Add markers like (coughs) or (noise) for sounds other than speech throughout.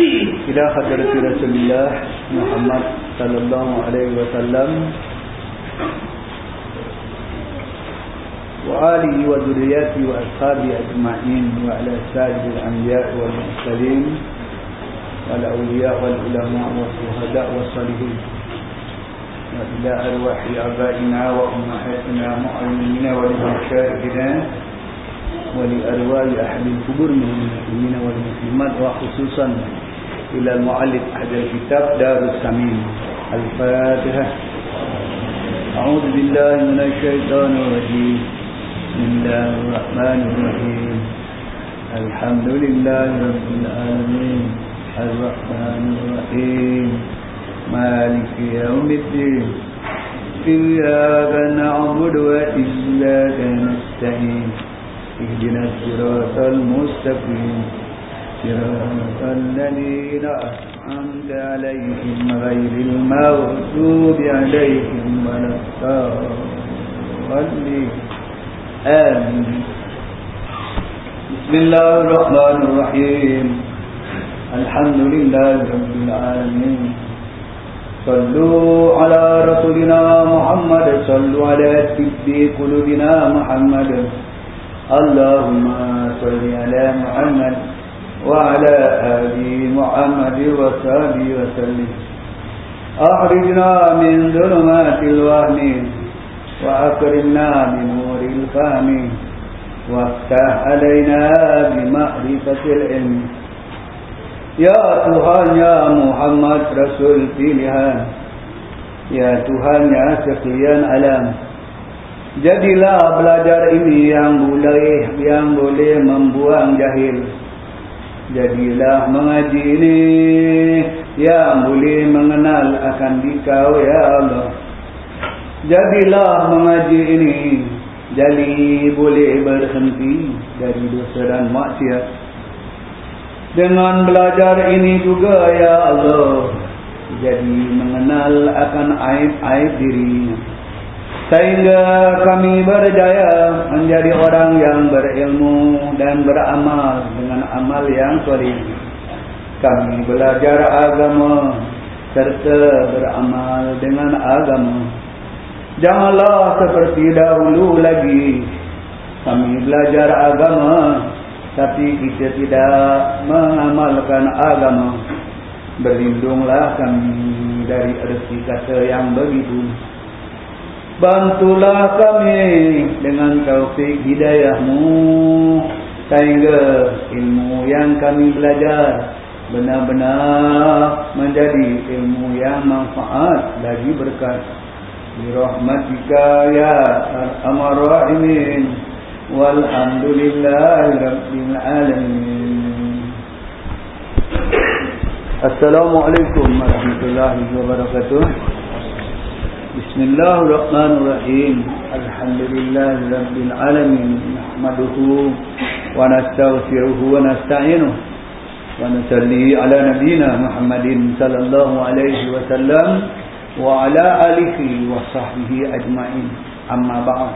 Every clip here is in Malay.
إلى حضرة رسول الله محمد صلى الله عليه وسلم وآله وذرياته وأصحابه أجمعين وعلى سائر الأنبياء والمرسلين والأولياء والعلماء والشهداء والصالحين وإلى أرواح آبائنا وأمهاتنا معلمين ولمشايخنا ولأرواح أهل القبور من المسلمين والمسلمات وخصوصا إلى المؤلف أحد الكتاب دار السمين الفاتحة. أعوذ بالله من الشيطان الرجيم. بسم الله الرحمن الرحيم. الحمد لله رب العالمين. الرحمن الرحيم. مالك يوم الدين. إياك نعبد وإياك نستعين. اهدنا الصراط المستقيم. صراط الذين أنعمت عليهم غير المغضوب عليهم ولا الضالين. آمين. بسم الله الرحمن الرحيم. الحمد لله رب العالمين. صلوا على رسولنا محمد صلوا على سيد قلوبنا محمد. اللهم صل على محمد. وعلى آل محمد وصحبه وسلم أخرجنا من ظلمات الوهم وأكرمنا بنور الفهم وافتح علينا بمعرفة العلم Ya Tuhan ya Muhammad Rasul pilihan Ya Tuhan ya sekian alam Jadilah belajar ini yang boleh yang boleh membuang jahil Jadilah mengaji ini yang boleh mengenal akan dikau ya Allah. Jadilah mengaji ini jadi boleh berhenti dari dosa dan maksiat. Dengan belajar ini juga ya Allah Jadi mengenal akan aib-aib dirinya Sehingga kami berjaya menjadi orang yang berilmu dan beramal dengan amal yang solid Kami belajar agama serta beramal dengan agama. Janganlah seperti dahulu lagi. Kami belajar agama tapi kita tidak mengamalkan agama. Berlindunglah kami dari rezeki kata yang begitu Bantulah kami dengan taufik hidayahmu sehingga ilmu yang kami belajar benar-benar menjadi ilmu yang manfaat bagi berkat. Birohmatika ya amarohimin walhamdulillahirobbilalamin. Assalamualaikum warahmatullahi wabarakatuh. بسم الله الرحمن الرحيم الحمد لله رب العالمين نحمده ونستغفره ونستعينه ونصلي على نبينا محمد صلى الله عليه وسلم وعلى آله وصحبه أجمعين أما بعد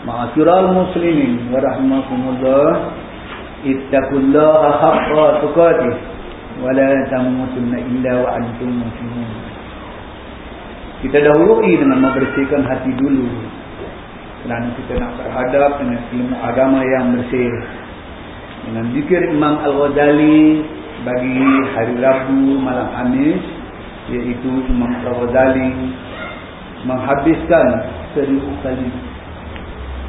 Ma'asyiral muslimin wa rahimakumullah ittaqullaha haqqa tuqatih wa la tamutunna illa wa antum muslimun. kita dahului dengan membersihkan hati dulu kerana kita nak berhadap dengan ilmu agama yang bersih. Dengan zikir Imam Al-Ghazali bagi hari Rabu malam Khamis iaitu Imam Al-Ghazali menghabiskan seribu kali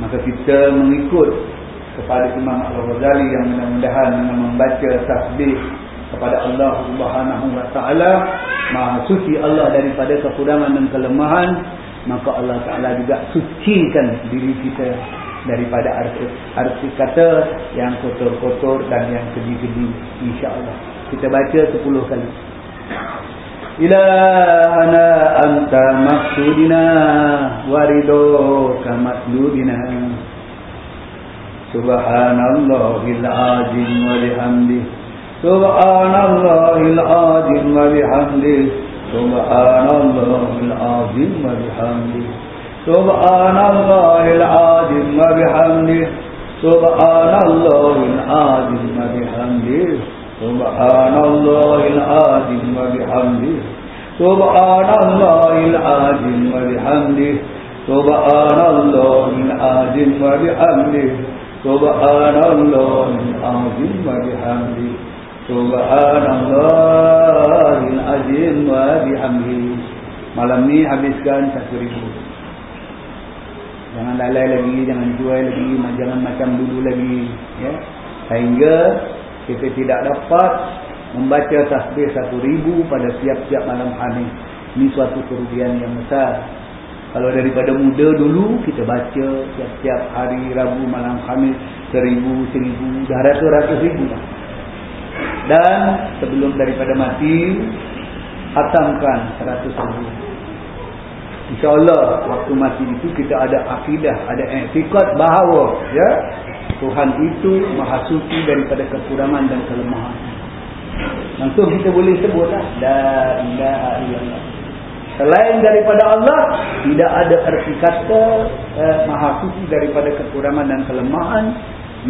maka kita mengikut kepada Imam Al-Ghazali yang mudah-mudahan dengan membaca tasbih kepada Allah Subhanahu wa taala. Maha suci Allah daripada kekurangan dan kelemahan maka Allah taala juga sucikan diri kita daripada arti, arti kata yang kotor-kotor dan yang kedi-kedi insyaallah. Kita baca 10 kali. Ila ana anta maqsudina warido kama tudina subhanallahi alazim wa bihamdihi سبحان الله العظيم بحمده سبحان الله العظيم بحمده سبحان الله العظيم بحمده سبحان الله العظيم بحمده سبحان الله العظيم بحمده سبحان الله العظيم بحمده سبحان الله العظيم بحمده سبحان الله العظيم بحمده Subhanallahil azim wa bihamdih Malam ni habiskan satu ribu Jangan lalai lagi, jangan jual lagi, jangan macam dulu lagi ya. Sehingga kita tidak dapat membaca tasbih satu ribu pada siap-siap malam Khamis. Ini suatu kerugian yang besar. Kalau daripada muda dulu kita baca siap-siap hari Rabu malam Khamis seribu, seribu, dah ratus-ratus ribu lah. Dan sebelum daripada mati, hatamkan seratus ribu. InsyaAllah waktu mati itu kita ada akidah, ada etikat bahawa ya Tuhan itu maha suci daripada kekurangan dan kelemahan. Langsung kita boleh sebutlah La ilaha illallah. Selain daripada Allah, tidak ada erti kata eh, maha suci daripada kekurangan dan kelemahan.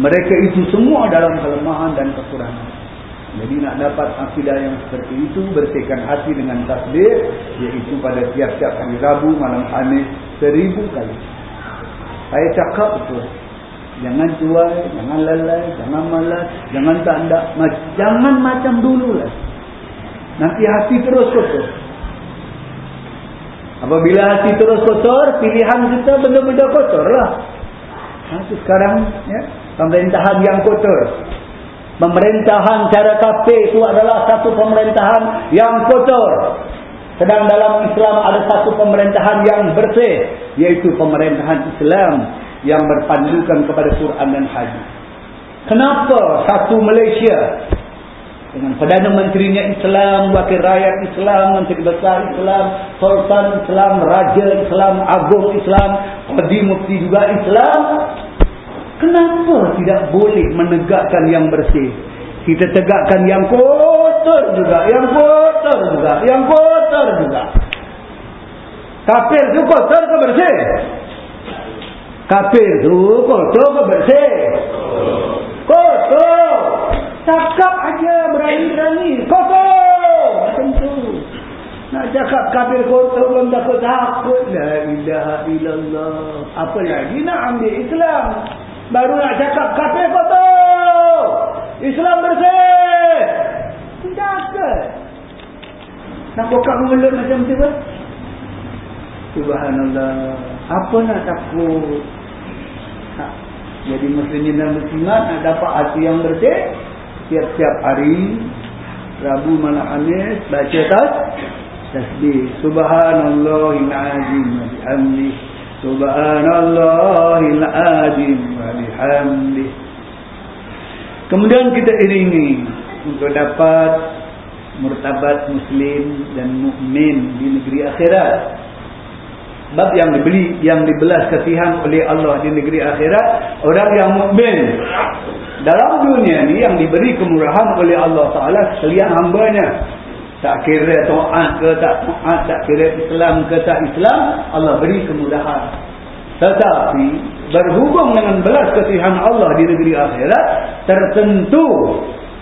Mereka itu semua dalam kelemahan dan kekurangan. Jadi nak dapat akidah yang seperti itu, bersihkan hati dengan tasbih, iaitu pada tiap-tiap hari Rabu, malam Khamis, seribu kali. Saya cakap betul. Jangan jual, jangan lalai, jangan malas, jangan tanda, jangan macam dulu lah. Nanti hati terus kotor. Apabila hati terus kotor, pilihan kita benda-benda kotor lah. Nah, sekarang, ya, pemerintahan yang kotor. Pemerintahan cara kafir itu adalah satu pemerintahan yang kotor. Sedang dalam Islam ada satu pemerintahan yang bersih. Iaitu pemerintahan Islam yang berpandukan kepada Quran dan Hadis. Kenapa satu Malaysia dengan Perdana Menterinya Islam, Wakil Rakyat Islam, Menteri Besar Islam, Sultan Islam, Raja Islam, Agung Islam, Qadi Mufti juga Islam, Kenapa tidak boleh menegakkan yang bersih? Kita tegakkan yang kotor juga, yang kotor juga, yang kotor juga. Kafir itu kotor ke bersih? Kafir itu kotor ke bersih? Kotor. Cakap aja berani-berani. Kotor. Tentu. Nak cakap kafir kotor belum takut takut. La ilaha illallah. Apa lagi nak ambil Islam? Baru nak cakap kafir kotor. Islam bersih. Tidak ke? Nak buka mulut macam tu pun. Subhanallah. Apa nak takut? Ha. Jadi muslimin dan muslimat nak dapat hati yang bersih. Tiap-tiap hari. Rabu malam Amis. Baca tas. Tasbih. Subhanallahil'azim. Alhamdulillah. Subhanallahil azim wa bihamdih. Kemudian kita iringi untuk dapat murtabat muslim dan mukmin di negeri akhirat. Bab yang dibeli yang dibelas kasihan oleh Allah di negeri akhirat orang yang mukmin dalam dunia ni yang diberi kemurahan oleh Allah Taala sekalian hamba-Nya tak kira taat ke tak taat, tak kira Islam ke tak Islam, Allah beri kemudahan. Tetapi berhubung dengan belas kasihan Allah di negeri akhirat tertentu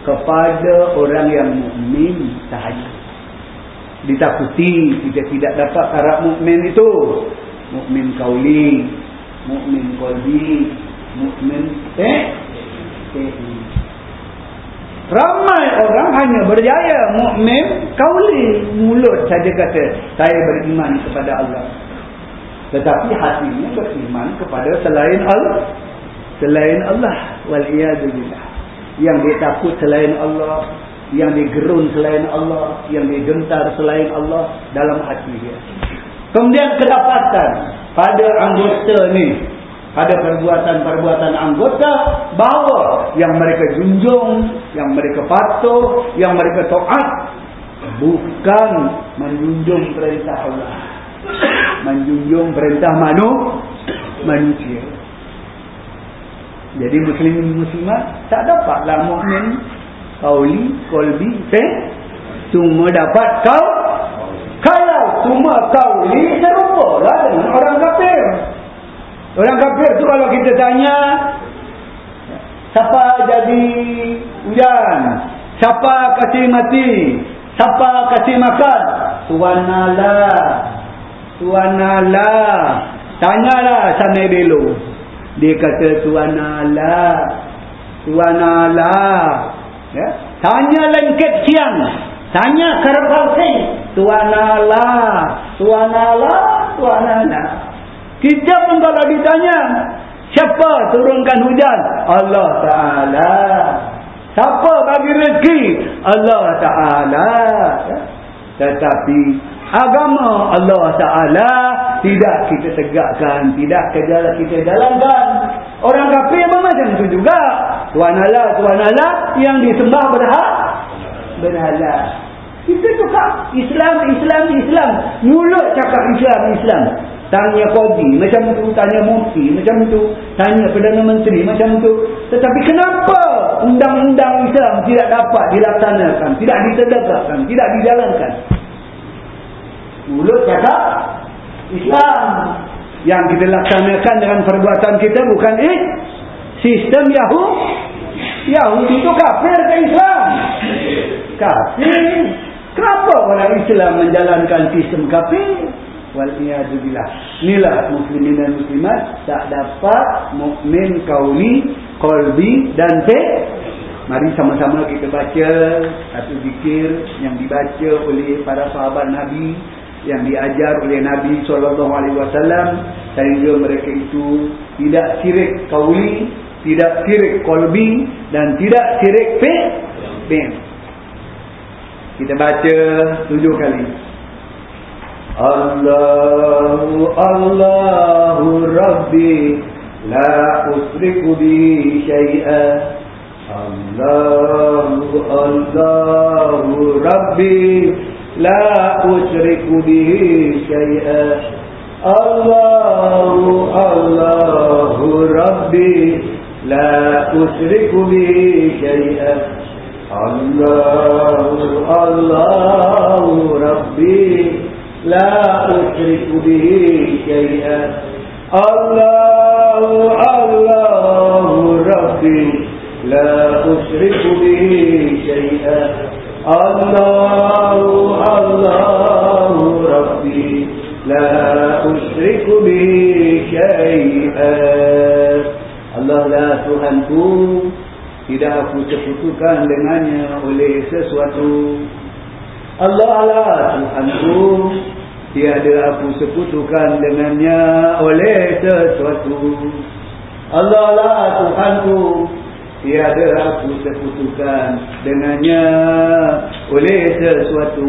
kepada orang yang mukmin sahaja. Ditakuti kita tidak dapat harap mukmin itu. Mukmin kauli, mukmin qalbi, mukmin eh, eh Ramai orang hanya berjaya mukmin kauli mulut saja kata saya beriman kepada Allah. Tetapi hatinya beriman kepada selain Allah. Selain Allah wal billah. Yang dia takut selain Allah, yang digerun selain Allah, yang digentar selain Allah dalam hati dia. Kemudian kedapatan pada anggota ni pada perbuatan-perbuatan anggota bahawa yang mereka junjung, yang mereka patuh, yang mereka taat bukan menjunjung perintah Allah. Menjunjung perintah manu, manusia. Jadi muslim muslimat tak dapatlah mukmin kauli, kolbi, eh? Cuma dapat kau kalau cuma kauli serupalah dengan orang kafir. Orang kafir tu kalau kita tanya siapa jadi hujan? Siapa kasih mati? Siapa kasih makan? Tuan Allah. Tuan Allah. Tanyalah sana dulu. Dia kata Tuan Allah. Tuan Allah. Ya? Tanya lengket siang. Tanya kerbal sing. Tuan Allah. Tuan Allah. Tuan. Kita pun kalau ditanya. Siapa turunkan hujan? Allah Ta'ala. Siapa bagi rezeki? Allah Ta'ala. Tetapi agama Allah Ta'ala tidak kita tegakkan. Tidak kita jalankan. Orang kafir memang macam itu juga. Tuhan Allah, Tuhan Allah yang disembah berhak. Berhala. Kita cakap Islam, Islam, Islam. Mulut cakap Islam, Islam. Tanya Qadi macam tu, tanya Mufti macam tu, tanya Perdana Menteri macam tu. Tetapi kenapa undang-undang Islam tidak dapat dilaksanakan, tidak ditegakkan, tidak dijalankan? Mulut cakap Islam yang kita laksanakan dengan perbuatan kita bukan eh sistem Yahudi. Yahudi itu kafir ke Islam? Kafir. Kenapa orang Islam menjalankan sistem kafir? Waliyahzubillah. Inilah muslimin dan muslimat tak dapat mukmin kauli, kolbi dan fe. Mari sama-sama kita baca satu zikir yang dibaca oleh para sahabat Nabi yang diajar oleh Nabi SAW sehingga mereka itu tidak sirik kauli, tidak sirik kolbi dan tidak sirik fe. Kita baca tujuh kali. الله الله ربي لا أشرك به شيئا الله الله ربي لا أشرك به شيئا الله الله ربي لا أشرك به شيئا الله الله ربي لا أشرك به شيئا الله الله ربي لا أشرك به شيئا الله الله ربي لا أشرك به شيئا Allah lah Tuhanku Tidak aku sekutukan dengannya oleh sesuatu Allah lah Tuhanku Tiada aku sekutukan dengannya oleh sesuatu. Allah lah Tuhanku. Tiada aku sekutukan dengannya oleh sesuatu.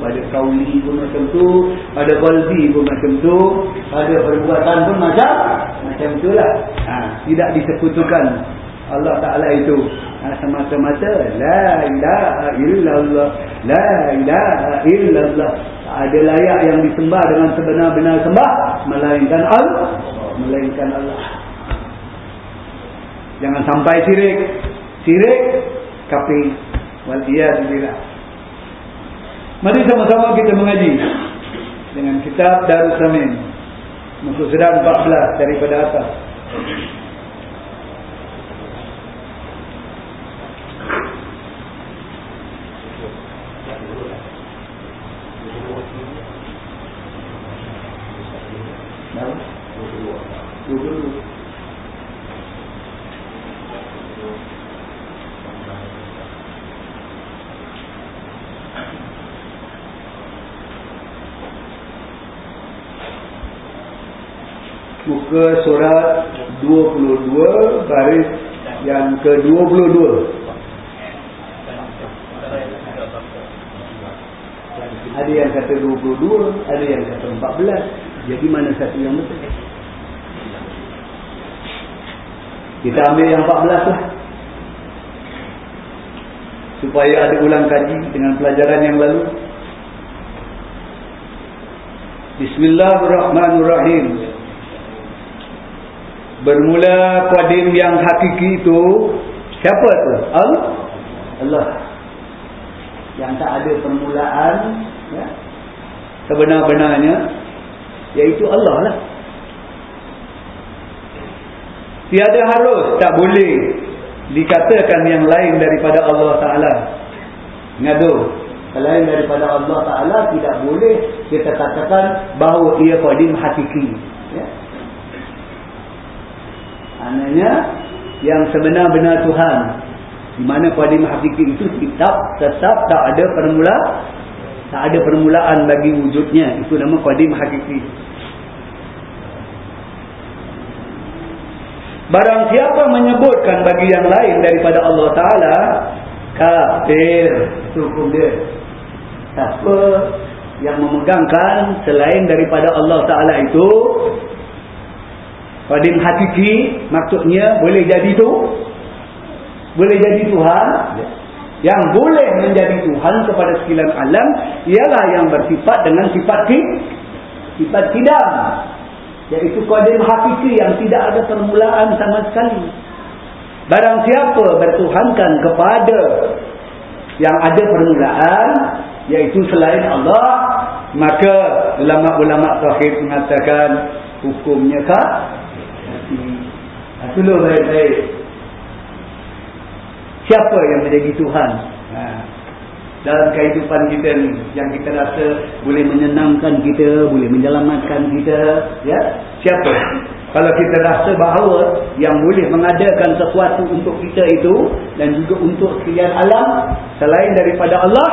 Pada kauli pun macam tu Pada kalbi pun macam tu Pada perbuatan pun macam Macam tu lah. Ha, Tidak disekutukan. Allah Ta'ala itu. Ha, Semata-mata. La ilaha illallah. La ilaha illallah ada layak yang disembah dengan sebenar-benar sembah Melainkan Allah Melainkan Allah. Jangan sampai sirik Sirik Kapi Waliyahzubillah Mari sama-sama kita mengaji Dengan kitab Darussamin Musuh sedang 14 daripada atas muka surat 22 baris yang ke-22 ada yang kata 22 ada yang kata 14 jadi mana satu yang betul? Kita ambil yang 14 lah. Supaya ada ulang kaji dengan pelajaran yang lalu. Bismillahirrahmanirrahim Bermula qadim yang hakiki itu siapa tu? Allah. Allah. Yang tak ada permulaan ya. Sebenar-benarnya iaitu Allah lah. Tiada harus, tak boleh dikatakan yang lain daripada Allah Ta'ala ngadu selain daripada Allah Ta'ala tidak boleh kita katakan bahawa ia qadim hakiki. Maknanya yang sebenar-benar Tuhan. Di mana qadim hakiki itu tetap tetap tak ada permula tak ada permulaan bagi wujudnya. Itu nama qadim hakiki Barang siapa menyebutkan bagi yang lain daripada Allah Ta'ala Kafir. Itu hukum dia. Siapa yang memegangkan selain daripada Allah Ta'ala itu Qadim hakiki Maksudnya boleh jadi tu Boleh jadi Tuhan Yang boleh menjadi Tuhan kepada sekalian alam Ialah yang bersifat dengan sifat Sifat tidak Iaitu qadim hakiki yang tidak ada permulaan sama sekali. Barang siapa bertuhankan kepada yang ada permulaan, iaitu selain Allah, maka ulama-ulama tauhid mengatakan hukumnya kah? Itu baik-baik. Siapa yang menjadi Tuhan? Ha dalam kehidupan kita ni yang kita rasa boleh menyenangkan kita, boleh menyelamatkan kita, ya. Siapa? Kalau kita rasa bahawa yang boleh mengadakan sesuatu untuk kita itu dan juga untuk sekalian alam selain daripada Allah,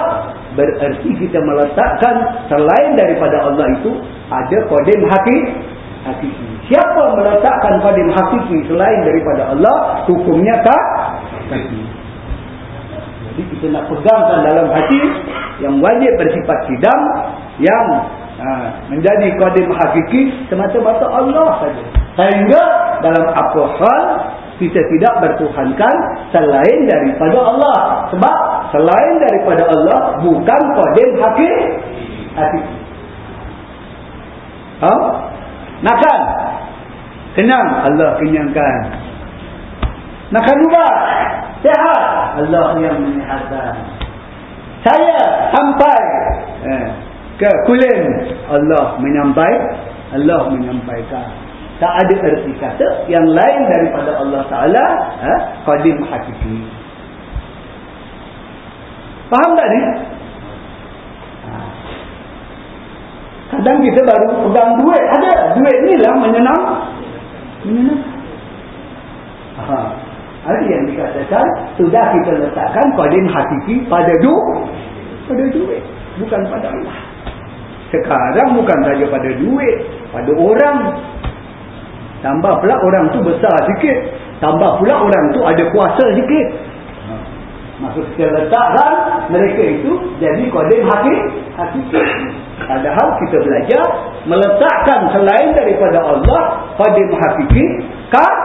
bererti kita meletakkan selain daripada Allah itu ada qadim hakiki. Siapa meletakkan qadim hakiki selain daripada Allah, hukumnya tak? Hakiki. Jadi kita nak pegangkan dalam hati yang wajib bersifat sidam yang ha, menjadi qadim hakiki semata-mata Allah saja. Sehingga dalam apa hal kita tidak bertuhankan selain daripada Allah. Sebab selain daripada Allah bukan qadim hakiki. hakiki. Ha? Makan. Kenyang Allah kenyangkan. Makan juga sehat Allah yang menyehatkan saya sampai eh, ke kulen. Allah menyampai Allah menyampaikan. Tak ada erti kata yang lain daripada Allah Ta'ala eh, qadim hakiki. Faham tak ni? Ha. kadang kita baru pegang duit. Ada duit ni lah menyenang menyenang Aha. Ada yang dikatakan sudah kita letakkan qadim hakiki pada du pada duit bukan pada Allah. Sekarang bukan saja pada duit, pada orang. Tambah pula orang tu besar sikit, tambah pula orang tu ada kuasa sikit. Maksud kita letakkan mereka itu jadi hakiki. hakiki. Padahal kita belajar meletakkan selain daripada Allah qadim hakiki kan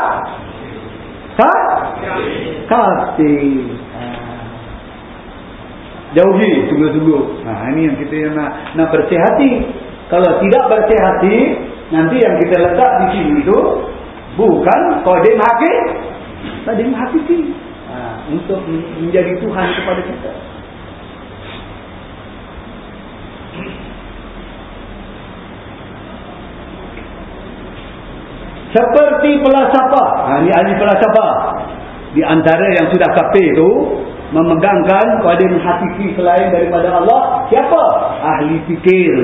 Ka? Kafir. Jauhi tunggu-tunggu. Nah, ini yang kita yang nak nak bersih hati. Kalau tidak bersih hati, nanti yang kita letak di sini itu bukan qadim hakik, qadim hakiki. Nah, untuk menjadi Tuhan kepada kita. Seperti pelasapa. Ha, ini ahli pelasapa. Di antara yang sudah kafir itu. Memegangkan qadim hakiki selain daripada Allah. Siapa? Ahli fikir.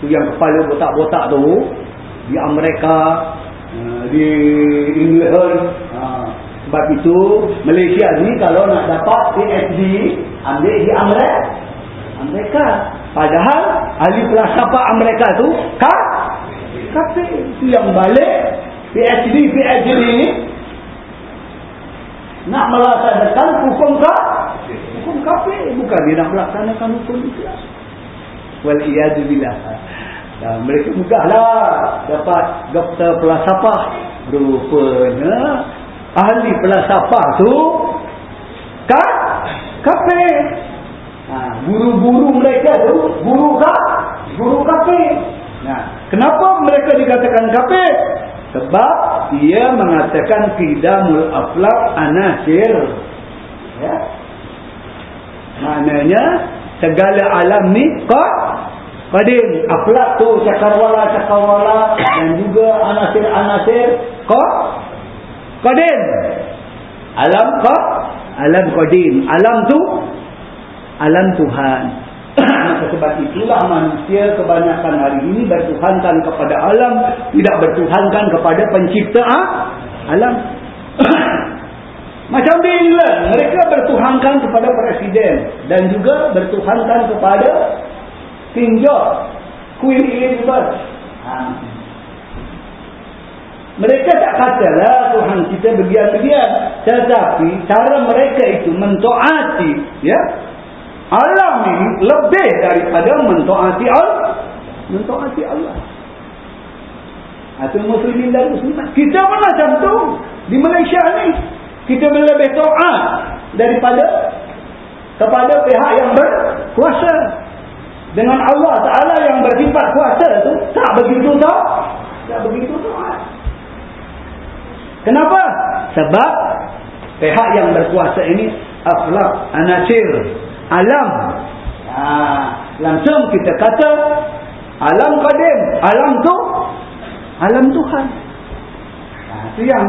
Itu yang kepala botak-botak tu. Di Amerika. Ha, di England. Sebab itu Malaysia ni kalau nak dapat PhD. Ambil di Amerika. Amerika. Padahal ahli pelasapa Amerika tu. Kak? kafir itu yang balik PhD PhD ini nak melaksanakan hukum kah? hukum kafir bukan dia nak melaksanakan hukum Islam wal iyadu billah dan mereka mudahlah dapat doktor pelasapah rupanya ahli pelasapah tu kafir ha, guru-guru mereka tu guru kah? guru kafir Nah, kenapa mereka dikatakan kafir? Sebab dia mengatakan qidamul aflaq anasir. Ya. Maknanya segala alam ni kok qadim aflaq tu cakarwala cakarwala dan juga anasir-anasir kok qadim. Alam ka? Alam qadim. Alam tu? Alam Tuhan. Maka (coughs) sebab itulah manusia kebanyakan hari ini bertuhankan kepada alam. Tidak bertuhankan kepada pencipta alam. (coughs) Macam bila mereka bertuhankan kepada presiden. Dan juga bertuhankan kepada George. Queen Elizabeth. Ha. Mereka tak katalah Tuhan kita berdiam-diam. Tetapi cara mereka itu mentaati ya, alam ini lebih daripada mentaati Allah. Mentaati Allah. Atau muslimin dan muslimat. Kita pun macam tu. Di Malaysia ni. Kita lebih taat daripada kepada pihak yang berkuasa. Dengan Allah Ta'ala yang bersifat kuasa tu tak begitu tak? Tak begitu taat. Kenapa? Sebab pihak yang berkuasa ini akhlak, anasir, alam. Ha, langsung kita kata alam qadim, alam tu alam Tuhan. Ha, itu yang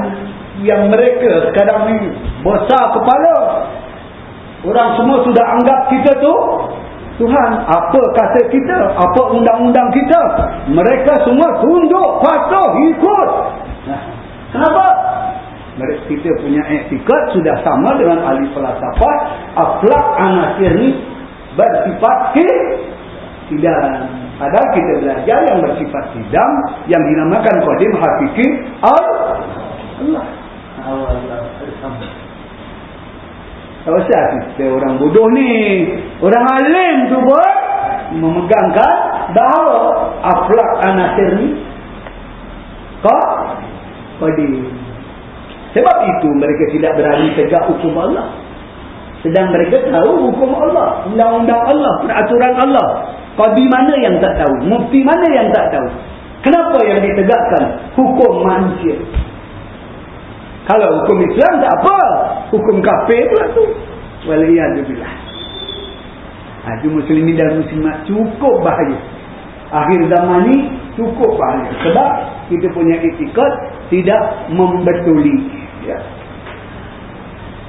yang mereka sekarang ni besar kepala. Orang semua sudah anggap kita tu Tuhan. Apa kata kita? Apa undang-undang kita? Mereka semua tunduk, patuh, ikut. Kenapa? Mereka kita punya etikat sudah sama dengan ahli falsafah. Akhlak anasir ni bersifat tidak. Padahal kita belajar yang bersifat tidak yang dinamakan qadim hakiki Allah. Allah. Tak usah kita orang bodoh ni. Orang alim tu pun memegangkan bahawa akhlak anasir ni kau qadim. Sebab itu mereka tidak berani tegak hukum Allah. Sedang mereka tahu hukum Allah, undang-undang Allah, peraturan Allah. Qadi mana yang tak tahu? Mufti mana yang tak tahu? Kenapa yang ditegakkan hukum manusia? Kalau hukum Islam tak apa, hukum kafir pula tu. Waliyadzubillah. Ha, muslimin dan muslimat cukup bahaya. Akhir zaman ni cukup bahaya. Sebab kita punya etikat tidak membetuli. Ya.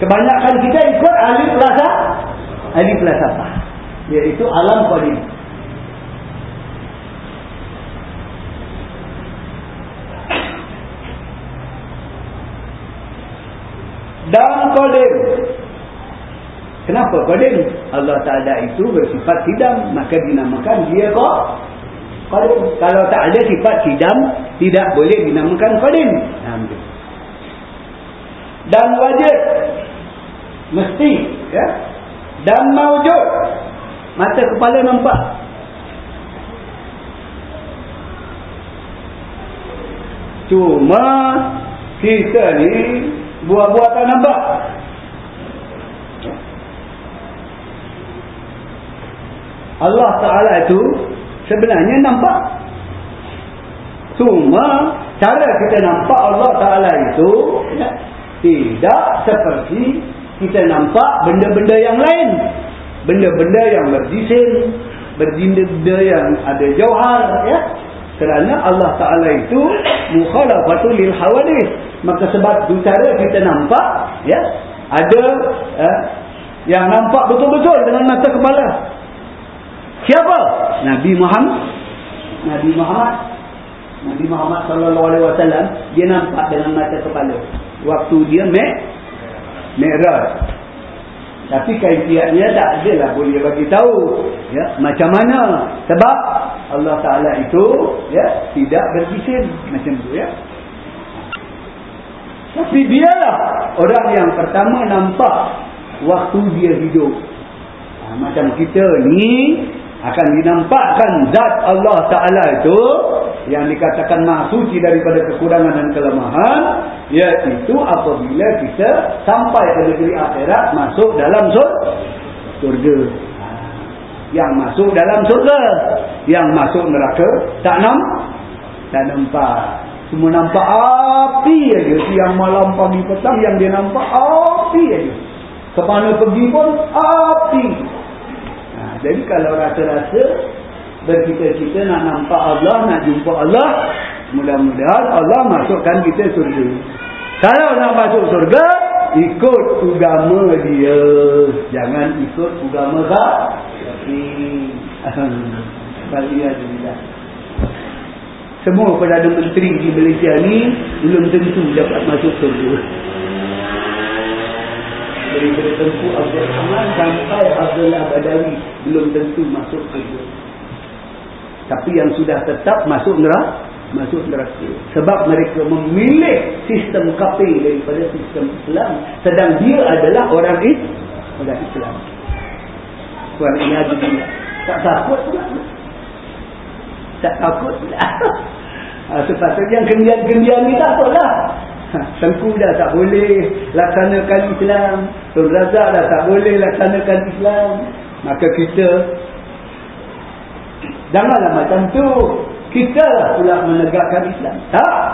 Kebanyakan kita ikut ahli plaza, ahli apa? Iaitu alam qadim. Dan qadim. Kenapa qadim? Allah Taala itu bersifat tidak maka dinamakan dia kok qadim. Kalau tak ada sifat sidam, tidak boleh dinamakan qadim. Dan wajib mesti ya. Dan maujud mata kepala nampak. Cuma kita ni buat-buat tak nampak. Allah Ta'ala itu sebenarnya nampak. Cuma cara kita nampak Allah Ta'ala itu ya, tidak seperti kita nampak benda-benda yang lain. Benda-benda yang berjisim, benda-benda yang ada jauhar. Ya. Kerana Allah Ta'ala itu mukhalafatul lil hawadis. Maka sebab itu cara kita nampak ya, ada ya, yang nampak betul-betul dengan mata kepala. Siapa? Nabi Muhammad. Nabi Muhammad. Nabi Muhammad sallallahu alaihi wasallam dia nampak dengan mata kepala waktu dia mek mikraj. Tapi kaifiatnya tak adalah boleh bagi tahu ya macam mana sebab Allah Taala itu ya tidak berbisin macam tu ya. Tapi dialah orang yang pertama nampak waktu dia hidup. Ha, macam kita ni akan dinampakkan zat Allah Ta'ala itu yang dikatakan mahsuci daripada kekurangan dan kelemahan iaitu apabila kita sampai ke negeri akhirat masuk dalam surga. Yang masuk dalam surga yang masuk neraka tak nampak tak nampak. Semua nampak api aja. Siang malam pagi petang yang dia nampak api aja. Ke mana pergi pun api jadi kalau rasa-rasa bercita-cita nak nampak Allah, nak jumpa Allah, mudah-mudahan Allah masukkan kita surga. Kalau nak masuk surga, ikut agama dia. Jangan ikut agama kah Alhamdulillah. Semua Perdana Menteri di Malaysia ni belum tentu dapat masuk surga daripada Tengku Abdul Rahman sampai Abdullah Badawi belum tentu masuk surga tapi yang sudah tetap masuk neraka masuk neraka. Sebab mereka memilih sistem kafir daripada sistem Islam sedang dia adalah orang Islam. Tuan ini tak takut pula. Tak takut pula. Ha, (laughs) sepatutnya yang gendian-gendian ni takutlah. ha, (laughs) Tengku dah tak boleh laksanakan Islam. Tun Razak dah tak boleh laksanakan Islam. Maka kita janganlah macam tu. Kita lah pula menegakkan Islam. Tak.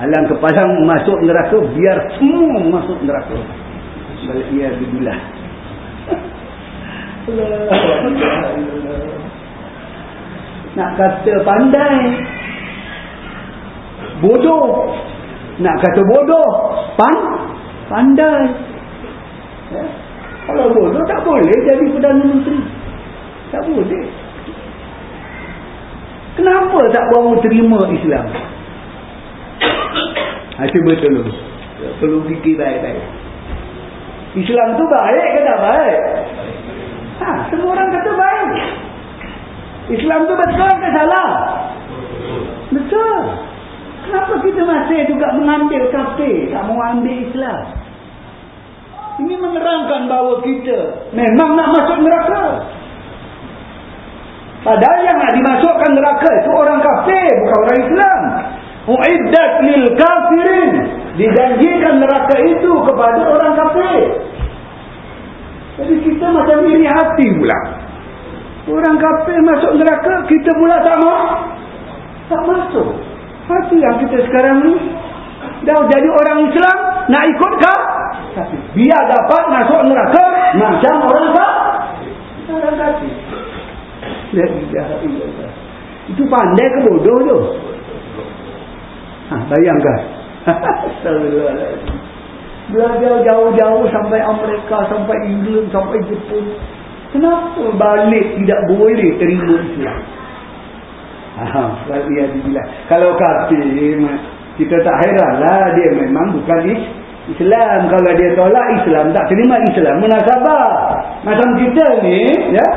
Alang kepala masuk neraka biar semua masuk neraka. Ia bidilah (laughs) nak kata pandai. Bodoh nak kata bodoh. Pan pandai. Ya? kalau bodoh tak boleh jadi Perdana Menteri. Tak boleh. Kenapa tak bawa terima Islam? Itu ha, betul perlu fikir baik-baik. Islam tu baik ke tak baik? Ha, semua orang kata baik. Islam tu betul ke salah? Betul kenapa kita masih juga mengambil kafir tak mau ambil Islam ini menerangkan bahawa kita memang nak masuk neraka Padahal yang nak dimasukkan neraka itu orang kafir, bukan orang Islam. Uiddat lil kafirin. Dijanjikan neraka itu kepada orang kafir. Jadi kita macam iri hati pula. Orang kafir masuk neraka, kita pula tak mau. Tak masuk. Hati yang kita sekarang ni. Dah jadi orang Islam, nak ikut kah? Biar dapat masuk neraka, macam orang kah? Orang kafir. La ilaha illallah. Itu pandai ke bodoh tu? Ha, bayangkan. Belajar jauh-jauh sampai Amerika, sampai England, sampai Jepun. Kenapa balik tidak boleh terima Islam? Ha, Kalau kafir, kita tak heranlah dia memang bukan Islam. Kalau dia tolak Islam, tak terima Islam, menasabah. Macam kita ni, ya,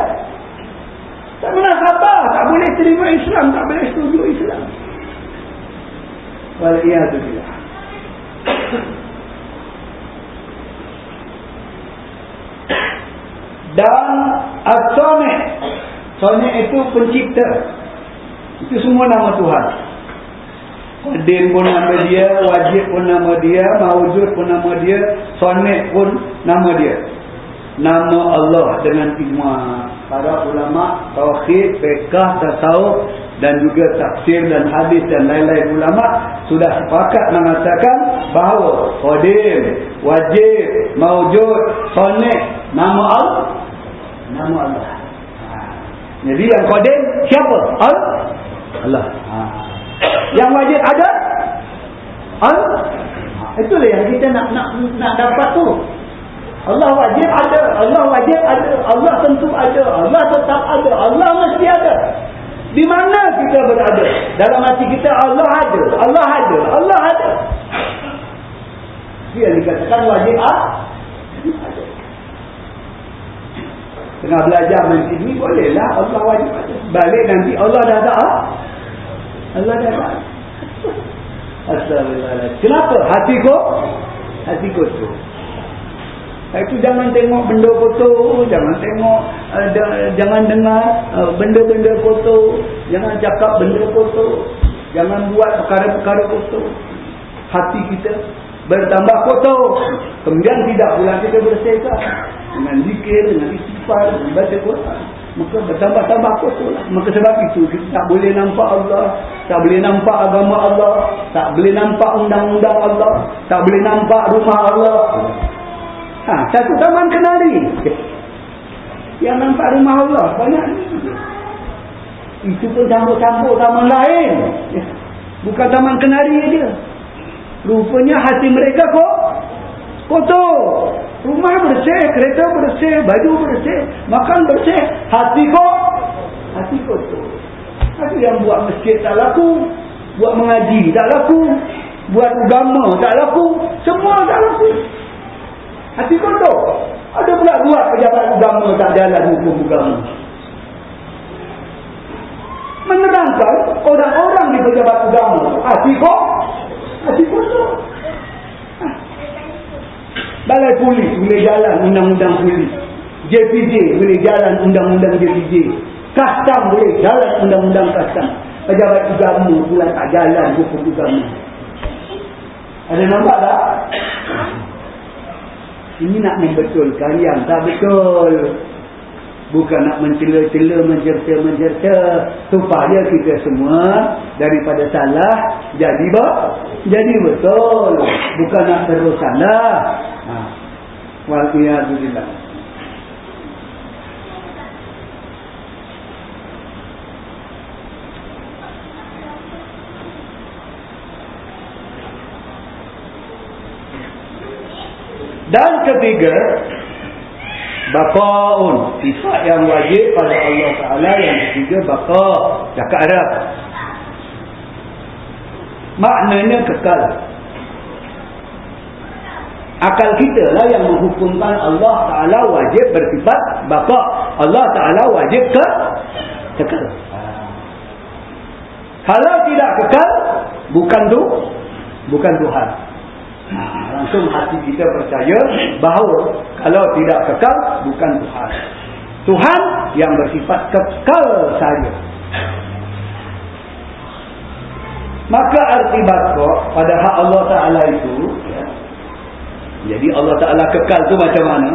tak khabar. Tak boleh terima Islam. Tak boleh setuju Islam. Waliyahzubillah. Dan As-Sonih. Sonih itu pencipta. Itu semua nama Tuhan. Qadir pun nama dia. Wajib pun nama dia. Mawujud pun nama dia. Sonih pun nama dia. Nama Allah dengan iman para ulama tauhid, fiqh, tasawuf dan juga tafsir dan hadis dan lain-lain ulama sudah sepakat mengatakan bahawa qadim, wajib, maujud, sani nama Allah. Nama Allah. Ha. Jadi yang qadim siapa? Allah. Allah. Ha. Yang wajib ada? Allah. Ha. Itulah yang kita nak nak nak dapat tu. Allah wajib ada, Allah wajib ada, Allah tentu ada, Allah tetap ada, Allah mesti ada. Di mana kita berada? Dalam hati kita Allah ada, Allah ada, Allah ada. Dia dikatakan wajib ah. Tengah belajar main sini bolehlah Allah wajib ada. Balik nanti Allah dah ada ah. Allah dah ada. Astagfirullahaladzim. Kenapa? Hatiku? Hatiku tu. Itu jangan tengok benda kotor, jangan tengok uh, jangan dengar uh, benda-benda uh, kotor, jangan cakap benda kotor, jangan buat perkara-perkara kotor. Hati kita bertambah kotor. Kemudian tidak pula kita bersihkan dengan zikir, dengan istighfar, dengan baca Quran. Maka bertambah-tambah kotor lah. Maka sebab itu kita tak boleh nampak Allah, tak boleh nampak agama Allah, tak boleh nampak undang-undang Allah, tak boleh nampak rumah Allah. Ha, satu taman kenari. Yang nampak rumah Allah. Banyak. Itu pun campur-campur taman lain. Bukan taman kenari dia. Rupanya hati mereka kok Kotor. Rumah bersih, kereta bersih, baju bersih, makan bersih. Hati kok? Hati kotor. Ada yang buat masjid tak laku. Buat mengaji tak laku. Buat agama tak laku. Semua tak laku. Hati kotor. Ada pula buat pejabat agama tak jalan hukum agama. Menerangkan orang-orang di pejabat agama. Hati kok? Hati kotor. Balai polis boleh jalan undang-undang polis. JPJ boleh jalan undang-undang JPJ. Kastam boleh jalan undang-undang kastam. Pejabat agama pula tak jalan hukum agama. Ada nampak tak? Ini nak membetulkan yang tak betul. Bukan nak mencela-cela, mencerta-mencerta. Supaya kita semua daripada salah jadi jadi betul. Bukan nak terus salah. Ha. Waliyahzubillah. Dan ketiga, baqaun, sifat yang wajib pada Allah Taala yang ketiga baqa, cakap Arab. Maknanya kekal akal kita lah yang menghukumkan Allah Ta'ala wajib bersifat bapa. Allah Ta'ala wajib ke kekal. Kalau tidak kekal, bukan tu, bukan Tuhan. Ha, langsung hati kita percaya bahawa kalau tidak kekal, bukan Tuhan. Tuhan yang bersifat kekal saja. Maka arti bakok pada hak Allah Ta'ala itu, ya, jadi Allah Ta'ala kekal tu macam mana?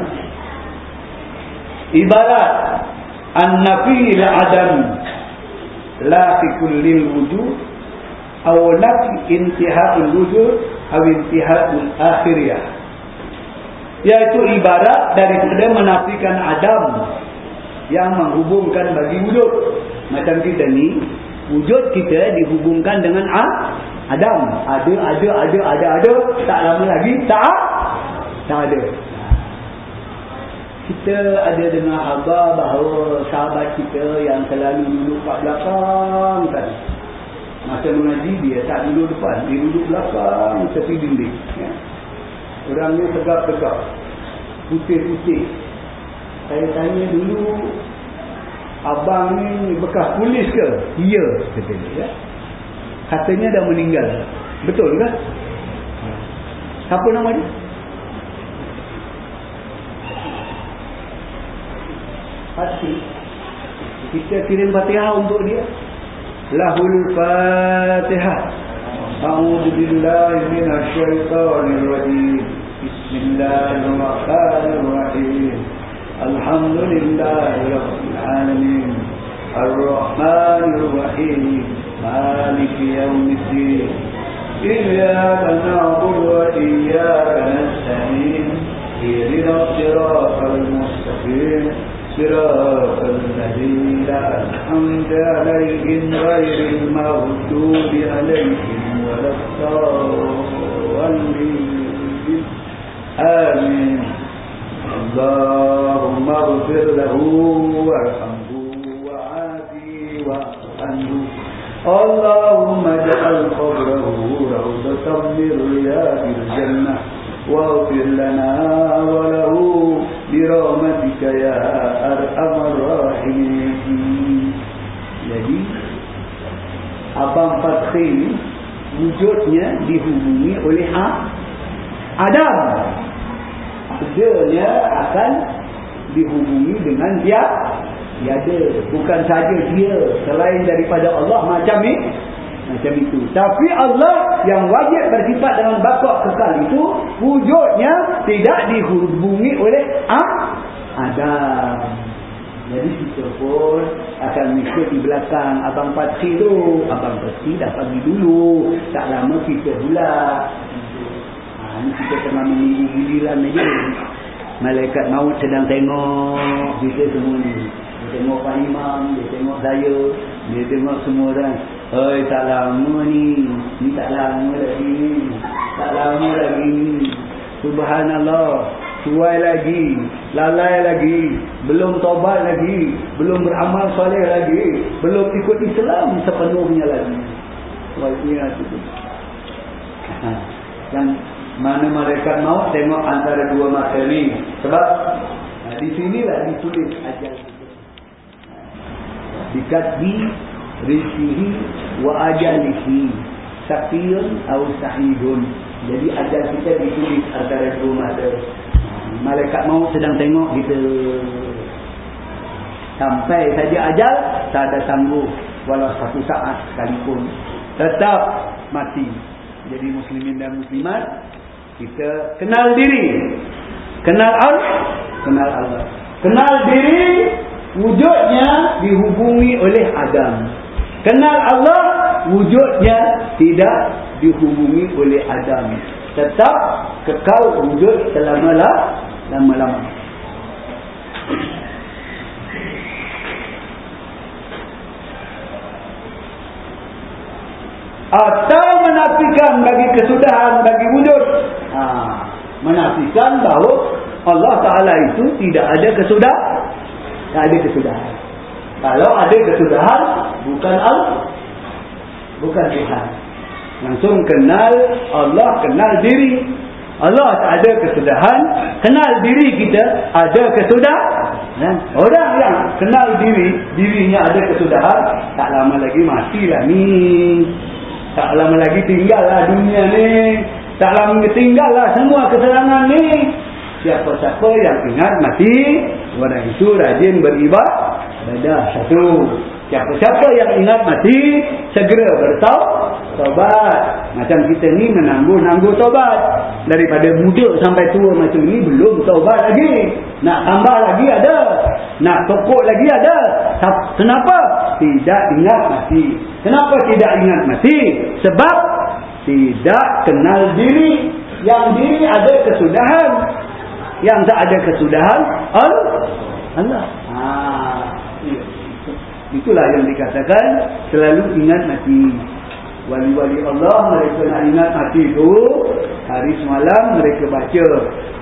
Ibarat An-nafi la'adam La fi kullil wujud Aw nafi intiha'ul wujud Aw intiha'ul akhiriyah Iaitu ibarat daripada menafikan Adam Yang menghubungkan bagi wujud Macam kita ni Wujud kita dihubungkan dengan Adam Ada, ada, ada, ada, ada Tak lama lagi, tak tak ada. Kita ada dengar khabar bahawa sahabat kita yang selalu duduk kat belakang kan. Masa mengaji dia tak duduk depan. Dia duduk belakang tepi dinding. Ya. Orangnya tegak-tegak. Putih-putih. Saya tanya dulu. Abang ni bekas polis ke? Ya. Katanya, ya. Katanya dah meninggal. Betul ke? Siapa nama dia? hati kita kirim fatihah untuk dia. Lahul fatihah. A'udhu billahi minasyaitanir rajim bismillahirrahmanirrahim. Alhamdulillahi rabbil alamin arrahmanirrahim maliki yawmiddin إياك نعبد وإياك نستعين. اهدنا الصراط المستقيم. صراط الذين أنعمت عليهم غير المغضوب عليهم ولا الضالين. آمين. اللهم اغفر له وارحمه وعافيه واعف اللهم اجعل قبره روضة من رياض الجنة واغفر لنا وله برحمتك يا أرحم الراحمين jadi Abang Fatri wujudnya dihubungi oleh Adam adanya akan dihubungi dengan dia tiada bukan saja dia selain daripada Allah macam ni macam itu. Tapi Allah yang wajib bersifat dengan bakok kekal itu, wujudnya tidak dihubungi oleh ah, Adam. Jadi kita pun akan mengikut di belakang Abang Patri tu. Abang Patri dah pagi dulu. Tak lama kita pula. Ha, ini kita tengah menunggu giliran aja. Malaikat maut sedang tengok kita semua ni. Tengok Pak Imam, dia tengok saya, dia tengok semua orang. Hei tak lama ni Ni tak lama lagi ni Tak lama lagi ni Subhanallah. Suai lagi. Lalai lagi. Belum tobat lagi. Belum beramal soleh lagi. Belum ikut Islam sepenuhnya lagi. Wajibnya itu. Yang mana mereka mau tengok antara dua mata ni. Sebab di sinilah ditulis ajar kita. Dikatbi rizkihi wa ajalihi. Saqiyun atau sahidun. Jadi ajar kita ditulis antara dua mata. Malaikat mau sedang tengok kita. Sampai saja ajal, tak ada sanggup. Walau satu saat sekalipun. Tetap mati. Jadi muslimin dan muslimat, kita kenal diri. Kenal Allah. Kenal Allah. Kenal diri, wujudnya dihubungi oleh Adam. Kenal Allah, wujudnya tidak dihubungi oleh Adam. Tetap kekal wujud selama-lama. Lama-lama. Atau menafikan bagi kesudahan, bagi wujud. Ha, menafikan bahawa Allah Ta'ala itu tidak ada kesudahan. Tak ada kesudahan. Kalau ada kesudahan, bukan Allah. Bukan Tuhan. Langsung kenal Allah, kenal diri. Allah tak ada kesudahan. Kenal diri kita ada kesudahan. Orang yang kenal diri, dirinya ada kesudahan. Tak lama lagi matilah ni. Tak lama lagi tinggallah dunia ni. Tak lama tinggallah semua keserangan ni. Siapa-siapa yang ingat mati, orang itu rajin beribadah. Satu. Siapa-siapa yang ingat mati, segera bertaubat. Macam kita ni menangguh-nangguh taubat. Daripada muda sampai tua macam ni, belum taubat lagi. Nak tambah lagi ada. Nak tokok lagi ada. Kenapa? Tidak ingat mati. Kenapa tidak ingat mati? Sebab tidak kenal diri. Yang diri ada kesudahan. Yang tak ada kesudahan, Allah. Haa. Itulah yang dikatakan selalu ingat mati. Wali-wali Allah mereka nak ingat mati itu hari semalam mereka baca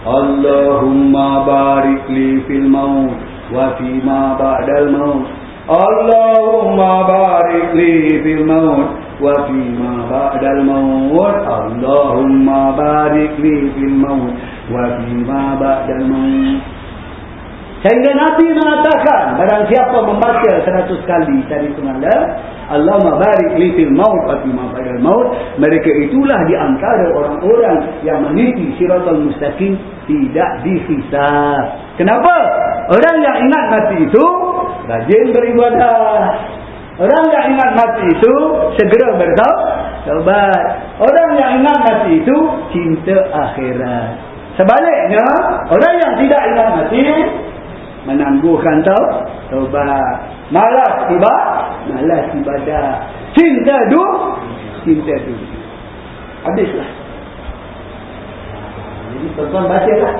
Allahumma barik li fil maut wa fi ma ba'dal maut. Allahumma barik li fil maut wa fi ma ba'dal maut. Allahumma barik li fil maut wa fi ma ba'dal maut. Sehingga Nabi mengatakan barang siapa membaca seratus kali tadi semalam Allah mabarik li fil maut wa fi ma maut mereka itulah di antara orang-orang yang meniti siratal mustaqim tidak dihisab. Kenapa? Orang yang ingat mati itu rajin beribadah. Orang yang ingat mati itu segera bertaubat. Orang yang ingat mati itu cinta akhirat. Sebaliknya, orang yang tidak ingat mati menangguhkan tau taubat. Malas tiba malas ibadah. Cinta du cinta du. Habislah. Jadi tuan-tuan baca lah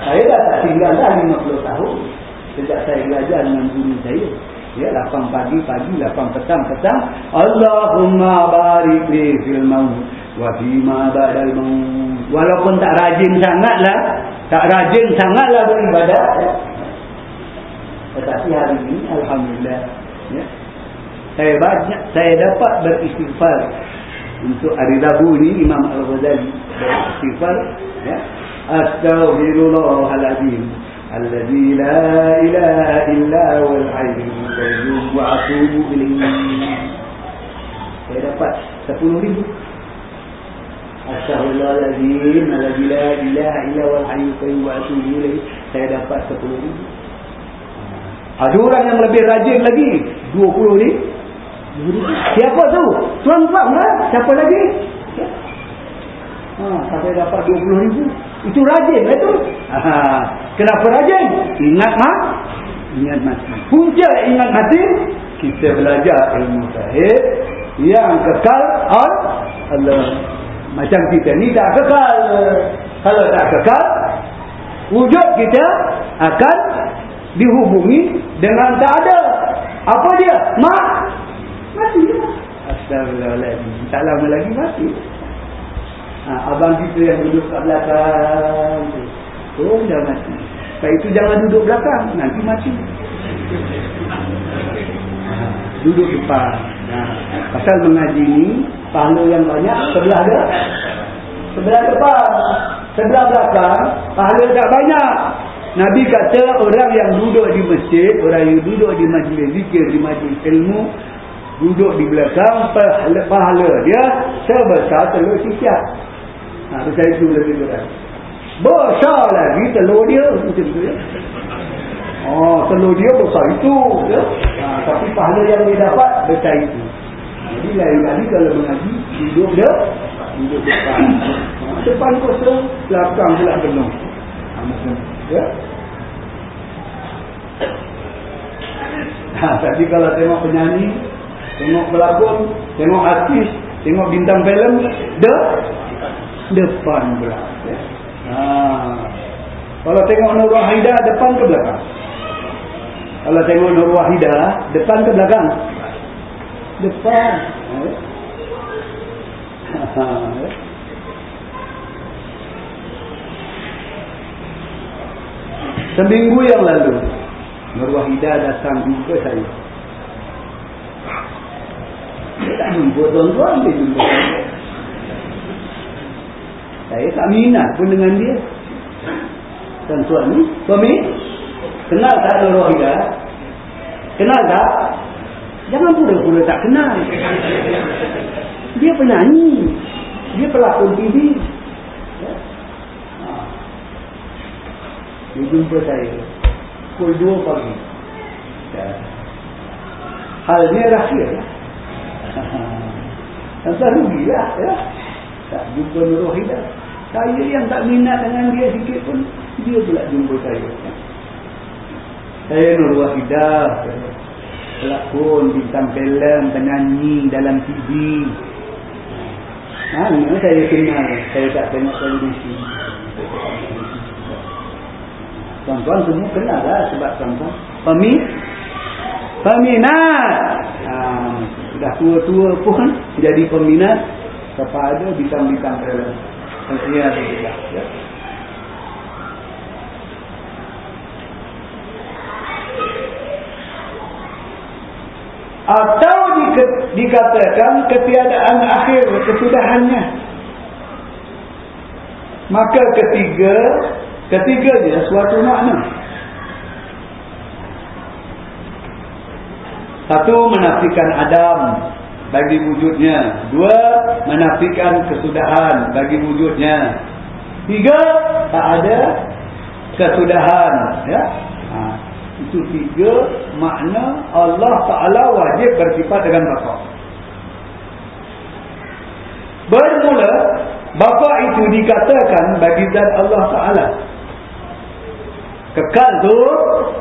saya dah tak tinggal dah 50 tahun. Sejak saya belajar dengan guru saya. Ya 8 pagi pagi 8 petang petang. Allahumma barik li fil maut wa fima ba'dal maut walaupun tak rajin sangatlah tak rajin sangatlah beribadah tetapi hari ini alhamdulillah ya. Saya banyak saya dapat beristighfar untuk hari Rabu ni Imam Al-Ghazali beristighfar ya. Astaghfirullahalazim alladzi la ilaha illa huwal hayyul qayyum wa atubu ilayhi. Saya dapat 10 ribu. Astaghfirullahalazim alladzi la ilaha illa huwal hayyul qayyum wa atubu ilayhi. Saya dapat 10 ribu. Ada orang yang lebih rajin lagi. 20 ni. Siapa tu? Tuan-tuan lah. Siapa lagi? Ha, sampai dapat 20 ribu. Itu rajin tu. Ha, kenapa rajin? Ingat ha? Ingat mati. Punca ingat mati. Kita belajar ilmu sahih. Yang kekal Allah. Macam kita ni tak kekal. Kalau tak kekal. Wujud kita akan dihubungi dengan tak ada. Apa dia? Mak. Mati. Astagfirullahaladzim. Tak lama lagi mati. Ha, abang kita yang duduk kat belakang tu. Oh, dah mati. Sebab itu jangan duduk belakang. Nanti mati. Ha, duduk depan. Ha, pasal mengaji ni, pahala yang banyak sebelah dia. Sebelah depan. Sebelah belakang, pahala tak banyak. Nabi kata orang yang duduk di masjid, orang yang duduk di majlis zikir, di majlis ilmu, duduk di belakang, pahala, pahala dia sebesar telur sikiat. Ha, percaya itu lebih berat. Besar lagi telur dia, macam tu ya. Oh, telur dia besar itu. Ya? Ha, tapi pahala yang dia dapat, besar itu. Jadi lain kali kalau mengaji, duduk dia, duduk depan. Depan kosong, belakang pula penuh. Ha, macam Ya. Ha, tapi kalau tengok penyanyi, tengok pelakon, tengok artis, tengok bintang filem, de depan pula. Ya. Ha. Kalau tengok Nur Wahida depan ke belakang? Kalau tengok Nur Wahida depan ke belakang? Depan. (laughs) Seminggu yang lalu Nur Wahidah datang jumpa saya. Dia tak jumpa tuan-tuan Dia jumpa. Saya Saya tak minat pun dengan dia. Tuan-tuan ni Suami Kenal tak Nur Wahidah Kenal tak Jangan pura-pura tak kenal. Dia penyanyi. Dia pelakon TV Dia jumpa saya Pukul 2 pagi. Ya. Hal ni rahsia Tak (laughs) rugi lah ya. Tak jumpa Nur Wahidah Saya yang tak minat dengan dia sikit pun Dia pula jumpa saya. Ya. Saya Nur Wahidah Pelakon, bintang filem, penyanyi dalam TV Ha, saya kenal Saya tak tengok televisi Tuan-tuan semua kenal lah sebab tuan-tuan. Pemi, peminat. Ha, sudah tua-tua pun (laughs) jadi peminat kepada bintang-bintang film. Ya, ya. Atau dikatakan ketiadaan akhir kesudahannya. Maka ketiga Ketiganya suatu makna. Satu menafikan Adam bagi wujudnya. Dua menafikan kesudahan bagi wujudnya. Tiga tak ada kesudahan. Ya? Ha, itu tiga makna Allah Taala wajib bersifat dengan bapa. Bermula bapa itu dikatakan bagi zat Allah Taala Kekal tu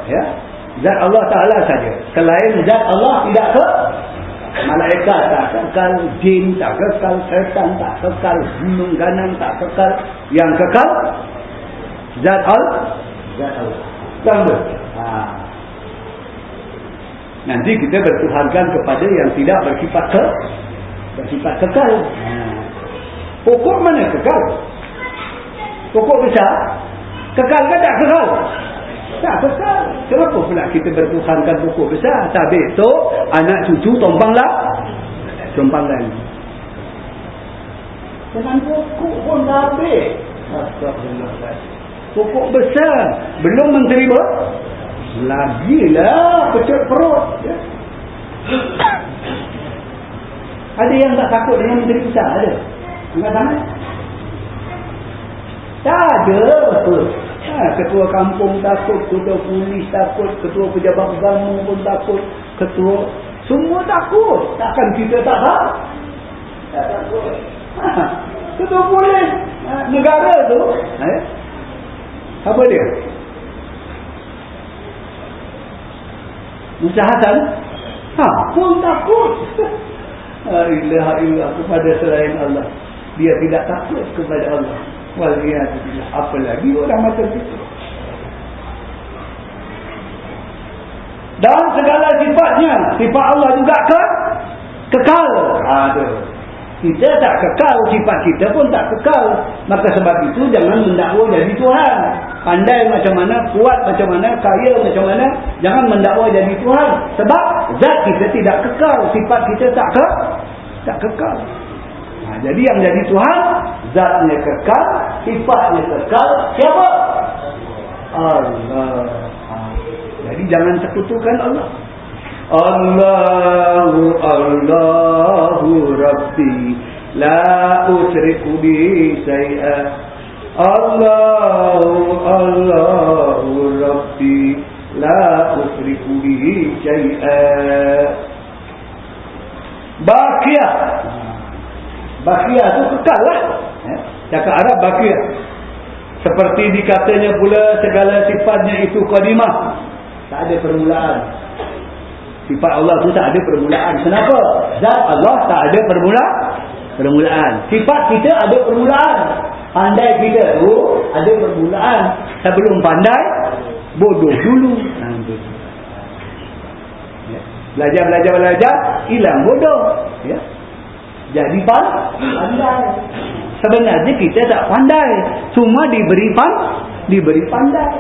ya, zat Allah Taala saja. Selain zat Allah tidak ke malaikat tak kekal, jin tak kekal, syaitan tak kekal, gunung ganang tak kekal. Yang kekal zat Allah, zat Allah. Tanda. Ha. Nanti kita bertuhankan kepada yang tidak bersifat ke bersifat kekal. Ha. Pokok mana kekal? Pokok besar Kekal ke tak kekal? Tak kekal. Kenapa pula kita bertuhankan pokok besar? Tapi tu anak cucu tumpanglah. Tumpanglah. Dengan pokok pun dah habis. Pokok besar. Belum menteri ber? Lagilah pecut perut. Ya. Ada yang tak takut dengan menteri besar? Ada? Enggak sama? Tak ada. Ha, ketua kampung takut, ketua polis takut, ketua pejabat agama pun takut, ketua semua takut. Takkan kita tak tak? Tak takut. Ha, ketua polis ha, negara tu, eh? apa dia? Musa Hasan? Ha, pun takut. Ilah ilah kepada selain Allah. Dia tidak takut kepada Allah. Waliyahzubillah. Apalagi orang macam itu. Dan segala sifatnya. Sifat Allah juga ke? Kekal. Ada. Kita tak kekal sifat kita pun tak kekal. Maka sebab itu jangan mendakwa jadi Tuhan. Pandai macam mana kuat macam mana kaya macam mana jangan mendakwa jadi Tuhan. Sebab zat kita tidak kekal sifat kita tak ke tak kekal. Nah, ha, jadi yang jadi Tuhan zatnya kekal sifatnya kekal. Siapa? Allah. Ha, jadi jangan sekutukan Allah Allahu Allahu Rabbi La usriku bi say'a Allahu Allahu Rabbi La usriku bi say'a Bakiyah Bakiyah itu kekal lah. Ya. Cakap Arab bakiyah Seperti dikatanya pula segala sifatnya itu qadimah. Tak ada permulaan Sifat Allah tu tak ada permulaan. Kenapa? Zat Allah tak ada permulaan. Permulaan. Sifat kita ada permulaan. Pandai kita tu ada permulaan. Sebelum pandai, bodoh dulu. Ya. Belajar, belajar, belajar, hilang bodoh. Ya. Jadi pandai. Sebenarnya kita tak pandai. Cuma diberi pandai. Diberi pandai.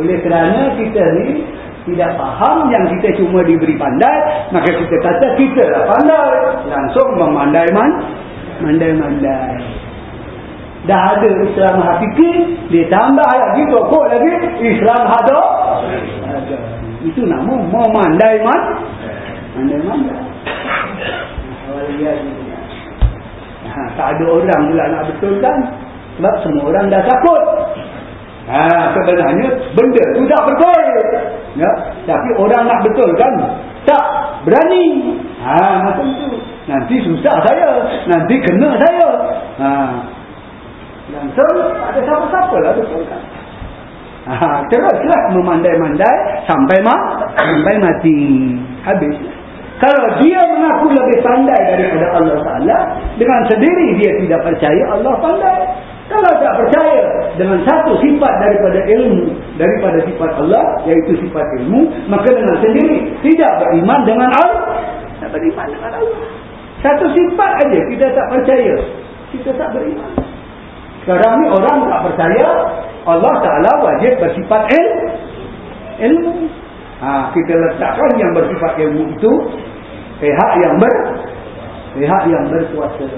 Oleh kerana kita ni tidak faham yang kita cuma diberi pandai maka kita kata kita lah pandai. Langsung memandai man mandai-mandai. Dah ada Islam hakiki ditambah lagi pokok lagi Islam ada ada itu nama memandai man mandai-mandai ha, tak ada orang pula nak betulkan sebab semua orang dah takut Ha, sebenarnya benda tu tak betul. Ya, tapi orang nak betul kan? Tak berani. Ha, macam tu. Nanti susah saya, nanti kena saya. Ha. Langsung ada siapa-siapa lah betul kan? Ha, teruslah memandai-mandai sampai ma sampai mati. Habis. Kalau dia mengaku lebih pandai daripada Allah Taala, dengan sendiri dia tidak percaya Allah pandai. Kalau tak percaya dengan satu sifat daripada ilmu, daripada sifat Allah, iaitu sifat ilmu, maka dengan sendiri tidak beriman dengan Allah. Tak beriman dengan Allah. Satu sifat aja kita tak percaya. Kita tak beriman. Sekarang ni orang tak percaya, Allah Ta'ala wajib bersifat il, ilmu. Ha, kita letakkan yang bersifat ilmu itu, pihak yang ber, pihak yang berkuasa. (laughs)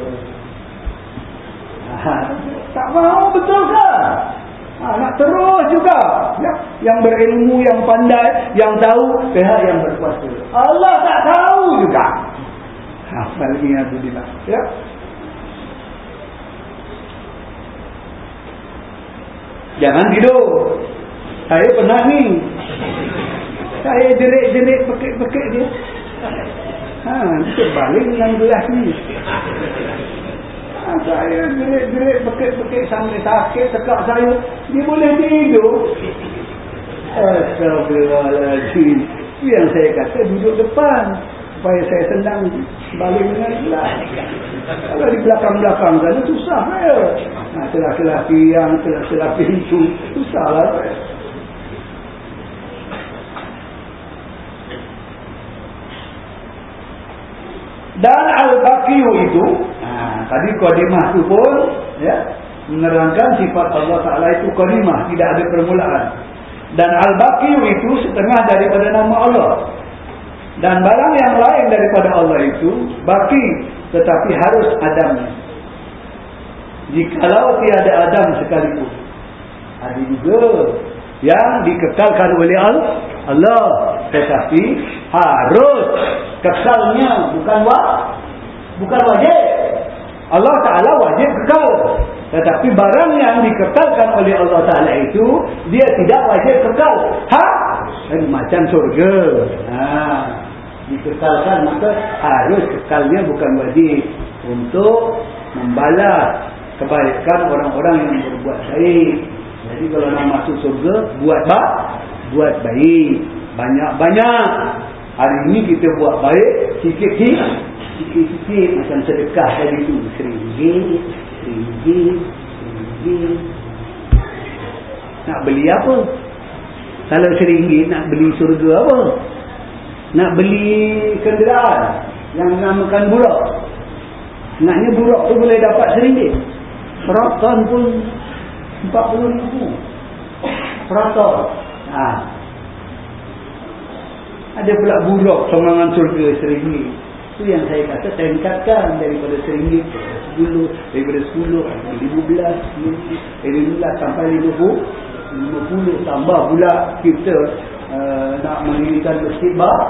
Ha, tak mahu betul ke? Ha, nak terus juga. Ya, yang berilmu, yang pandai, yang tahu, pihak yang berkuasa. Allah tak tahu juga. Ha, balik tu dia. Ya. Jangan tidur. Saya pernah ni. Saya jerit-jerit pekik-pekik dia. Ha, dia balik dengan gelas ni saya gerik-gerik bekik-bekik sampai sakit tekak saya dia boleh tidur. Astagfirullahaladzim. Itu yang saya kata duduk depan supaya saya senang balik dengan gelas kalau di belakang-belakang sana susah saya nah, celah-celah tiang celah-celah pintu susah lah dan al-baqiyu itu tadi qadimah tu pun ya menerangkan sifat Allah Taala itu qadimah tidak ada permulaan. Dan al-baqi itu setengah daripada nama Allah. Dan barang yang lain daripada Allah itu baki tetapi harus Adam. Jikalau tiada Adam sekalipun. Ada juga yang dikekalkan oleh Allah tetapi harus kekalnya bukan wajib bukan wajib Allah Ta'ala wajib kekal. Tetapi barang yang dikekalkan oleh Allah Ta'ala itu, dia tidak wajib kekal. Ha? Dan macam surga. Ha. Dikekalkan, maka harus kekalnya bukan wajib. Untuk membalas kebaikan orang-orang yang berbuat baik. Jadi kalau nak masuk surga, buat baik. Buat baik. Banyak-banyak. Hari ini kita buat baik, sikit-sikit sikit-sikit macam sedekah tadi tu seringgit seringgit seringgit nak beli apa kalau seringgit nak beli surga apa nak beli kenderaan yang namakan bulak Naknya buruk tu boleh dapat seringgit. Peraton pun empat puluh ribu. Peraton. Ha. Ada pula buruk semangan surga seringgit. Itu yang saya kata tingkatkan daripada seringgit ke sepuluh. Daripada sepuluh lima belas. Lima belas sampai lima puluh. Lima puluh tambah pula kita uh, nak mendirikan masjid baru.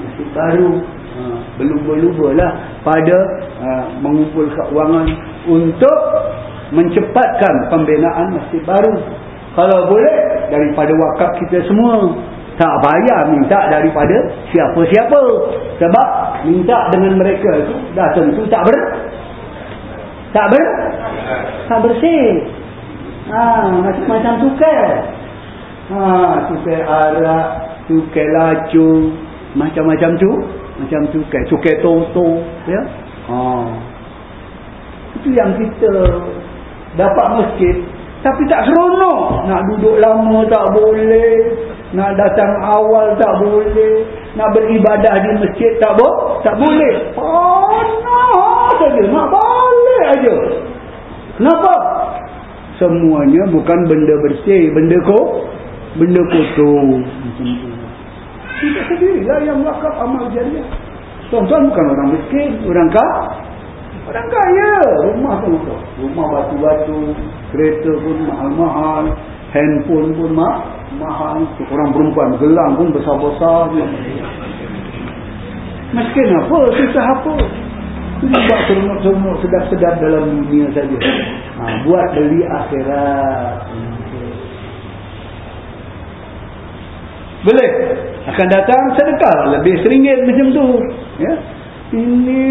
Masjid baru. Uh, lah pada uh, mengumpul keuangan untuk mencepatkan pembinaan masjid baru. Kalau boleh daripada wakaf kita semua tak payah minta daripada siapa-siapa sebab minta dengan mereka itu dah tentu tak ber tak ber tak bersih ha, macam-macam tukar ha, tukar arak tukar lacu macam-macam tu macam tukar tukar toto ya ha. itu yang kita dapat masjid tapi tak seronok. Nak duduk lama tak boleh. Nak datang awal tak boleh. Nak beribadah di masjid tak boleh. Tak boleh. Panas saja. Nak balik aja. Kenapa? Semuanya bukan benda bersih. Benda ko, Benda kotor. Kita sendirilah yang wakaf amal jariah. Tuan-tuan bukan orang miskin. Orang kah? Orang kaya. Rumah tu. Rumah batu-batu kereta pun mahal-mahal handphone pun ma mahal. Orang perempuan gelang pun besar-besar. Miskin apa? Susah apa? Buat seronok-seronok sedap-sedap dalam dunia saja. Ha, buat beli akhirat. Boleh. Akan datang sedekah. Lebih seringgit macam tu. Ya ini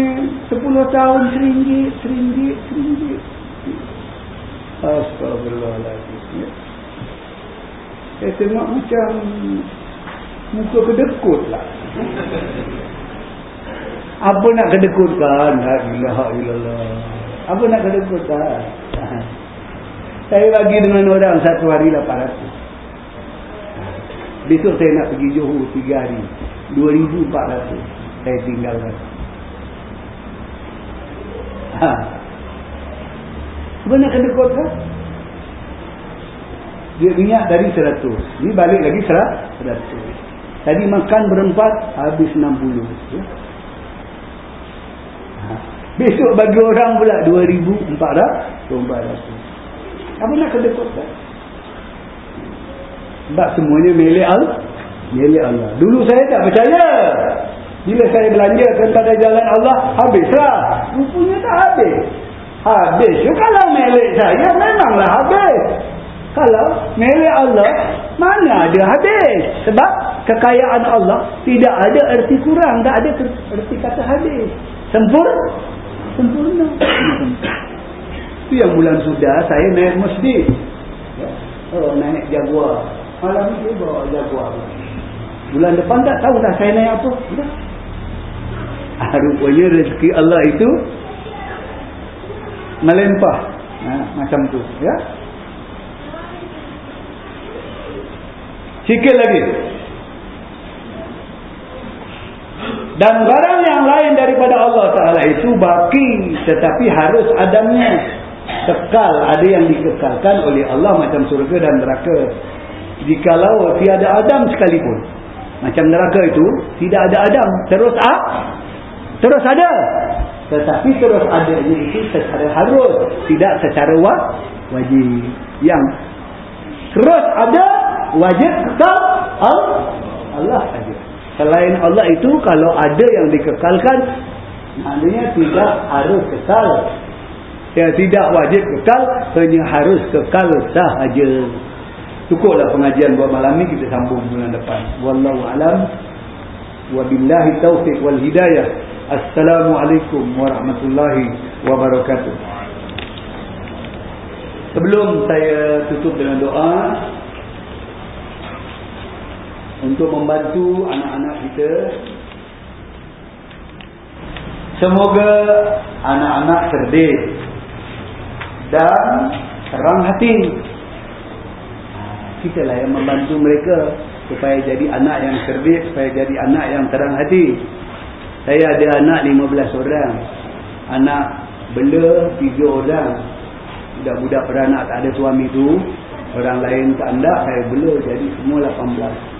10 tahun seringgit seringgit seringgit Astagfirullahaladzim. Ya. Saya tengok macam muka kedekut lah. Apa nak kedekutkan? La ilaha illallah. Apa nak kedekutkan? (laughs) Saya bagi dengan orang satu hari 800. Besok saya nak pergi Johor 3 hari. 2400. Saya tinggalkan. Ha. Sebenarnya kena kuat kan? Dia minyak dari 100. Ini balik lagi 100. Tadi makan berempat, habis 60. Ya? Ha. Besok bagi orang pula 2,400. Apa nak kena kuat kan? Sebab semuanya milik Allah. Milik Allah. Dulu saya tak percaya. Bila saya belanjakan pada jalan Allah, habislah. Rupanya tak habis. Habis. Kalau milik saya memanglah habis. Kalau milik Allah mana ada habis. Sebab kekayaan Allah tidak ada erti kurang. Tak ada erti kata habis. Sempur? Sempurna. Itu yang bulan sudah saya naik masjid. Oh naik jaguar. Malam ni bawa jaguar. Bulan depan tak tahu dah saya naik apa. Sudah. Ah, rupanya rezeki Allah itu melempah. Ha, macam tu ya. Sikit lagi. Dan barang yang lain daripada Allah Ta'ala itu baki tetapi harus adamnya. Kekal ada yang dikekalkan oleh Allah macam surga dan neraka. Jikalau tiada adam sekalipun. Macam neraka itu tidak ada adam. Terus ah terus ada tetapi terus adanya itu secara harus. Tidak secara wajib. Yang terus ada wajib kekal Allah saja. Selain Allah itu kalau ada yang dikekalkan. Maknanya tidak harus kekal. Yang tidak wajib kekal. Hanya harus kekal sahaja. Cukuplah pengajian buat malam ini kita sambung bulan depan. Wallahualam. Wabillahi taufiq wal hidayah. Assalamualaikum warahmatullahi wabarakatuh. Sebelum saya tutup dengan doa untuk membantu anak-anak kita semoga anak-anak cerdik dan terang hati. Kita lah yang membantu mereka supaya jadi anak yang cerdik, supaya jadi anak yang terang hati. Saya ada anak 15 orang. Anak bela tiga orang. Budak-budak beranak tak ada suami tu. Orang lain tak anda saya bela jadi semua 18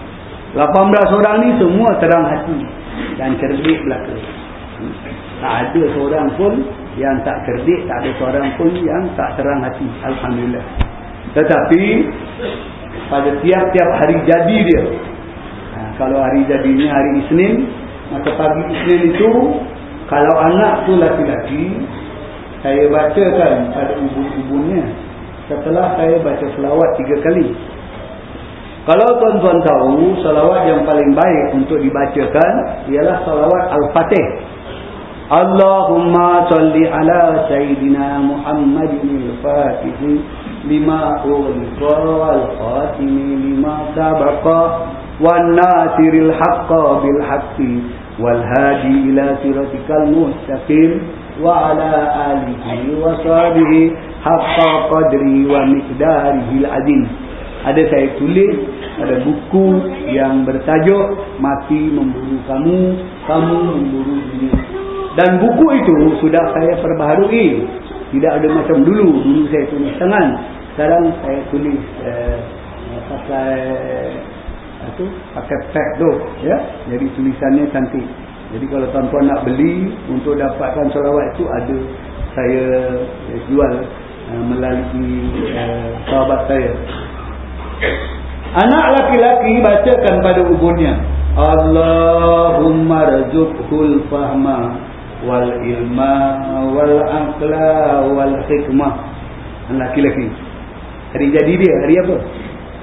18 orang ni semua terang hati dan cerdik belaka. Tak ada seorang pun yang tak cerdik tak ada seorang pun yang tak terang hati. Alhamdulillah. Tetapi pada tiap-tiap hari jadi dia. Ha, kalau hari jadinya hari Isnin maka pagi Isnin itu kalau anak tu laki-laki saya bacakan pada ubun-ubunnya setelah saya baca selawat tiga kali. Kalau tuan-tuan tahu selawat yang paling baik untuk dibacakan ialah selawat Al-Fatih. Allahumma salli ala Sayyidina Muhammadin al-Fatih lima ulqa wal-Fatimi lima sabaqa wal-hadi ila siratikal mustaqim wa ala alihi wa sahbihi haqqa qadri wa miqdarihi al-azim ada saya tulis ada buku yang bertajuk mati memburu kamu kamu memburu dunia dan buku itu sudah saya perbaharui. Tidak ada macam dulu. Dulu saya tulis tangan. Sekarang saya tulis uh, pakai itu pakai pad tu ya. Jadi tulisannya cantik. Jadi kalau tuan-tuan nak beli untuk dapatkan selawat itu ada saya jual uh, melalui uh, sahabat saya. Anak laki-laki bacakan pada ubunnya. Allahumma razuqhul fahma wal ilma wal aqla wal hikmah laki-laki hari jadi dia hari apa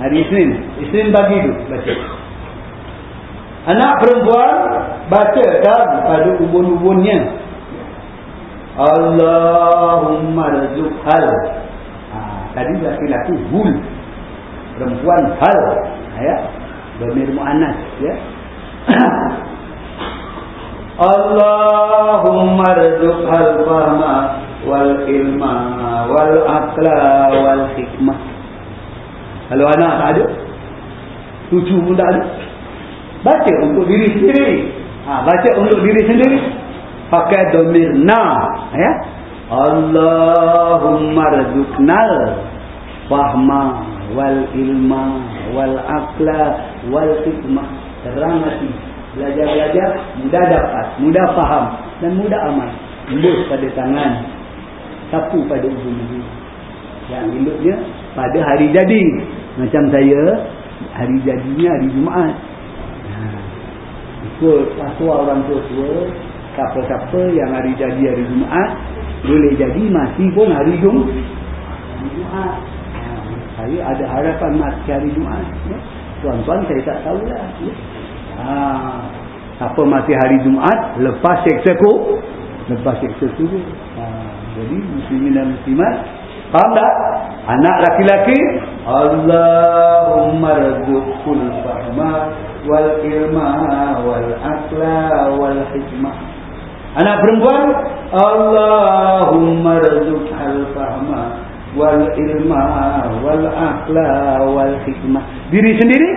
hari Isnin. Isnin pagi tu baca. Anak perempuan baca kan pada ubun-ubunnya. Allahumma rizqhal ha, tadi laki-laki hul perempuan hal. Ya. Bermir muannas ya. (coughs) Allahumma rzuqhal fahma wal ilma wal aqla wal hikmah. Kalau anak tak ada, cucu pun tak ada. Baca untuk diri sendiri. Ha, baca untuk diri sendiri. Pakai domir na. Ya? Allahumma rzuqnal fahma wal ilma wal aqla wal hikmah. Terang hati. Belajar-belajar mudah dapat, mudah faham dan mudah amal. Lembut pada tangan, sapu pada ujung-ujung. Yang eloknya pada hari jadi. Macam saya, hari jadinya hari Jumaat. Ha. Ikut pasua orang tua-tua, siapa-siapa yang hari jadi hari Jumaat, boleh jadi masih pun hari Jumaat. Ha. Saya ada harapan mati hari Jumaat. Ya. Tuan-tuan saya tak tahulah. Ya. Ha. Apa masih hari Jumaat lepas seksa ku lepas seksa tu ha. jadi muslimin dan muslimat faham tak anak laki-laki Allahumma rizqul fahma wal ilma wal aqla wal hikmah anak perempuan Allahumma rizqul fahma wal ilma wal aqla wal hikmah diri sendiri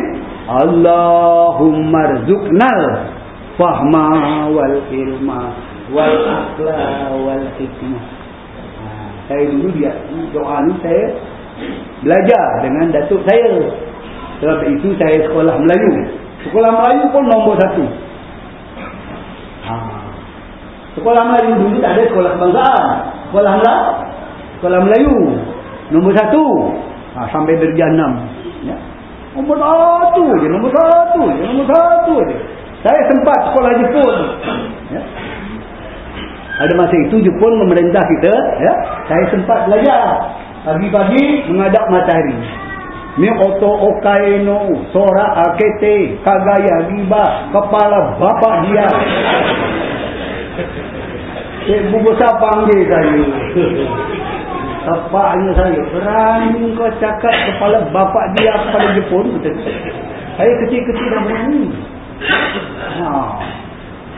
Allahumma rzuqnal fahma wal ilma wal aqla wal hikmah. Saya dulu dia doa ni saya belajar dengan datuk saya. Sebab itu saya sekolah Melayu. Sekolah Melayu pun nombor satu. Ha. Sekolah Melayu dulu tak ada sekolah kebangsaan. Sekolah Melayu. Sekolah Melayu. Nombor satu. Ha, sampai derjah enam. Ya. Nombor satu je, nombor satu je, nombor satu je. Saya sempat sekolah Jepun. Ya. Ada masa itu Jepun memerintah kita. Ya. Saya sempat belajar. Pagi-pagi mengadap matahari. Mi oto okaino, sora akete, kagaya riba, kepala bapak dia. Ibu besar panggil saya. Bapaknya saya berani kau cakap kepala bapak dia kepada Jepun. Saya kecil-kecil dah berani. Ha.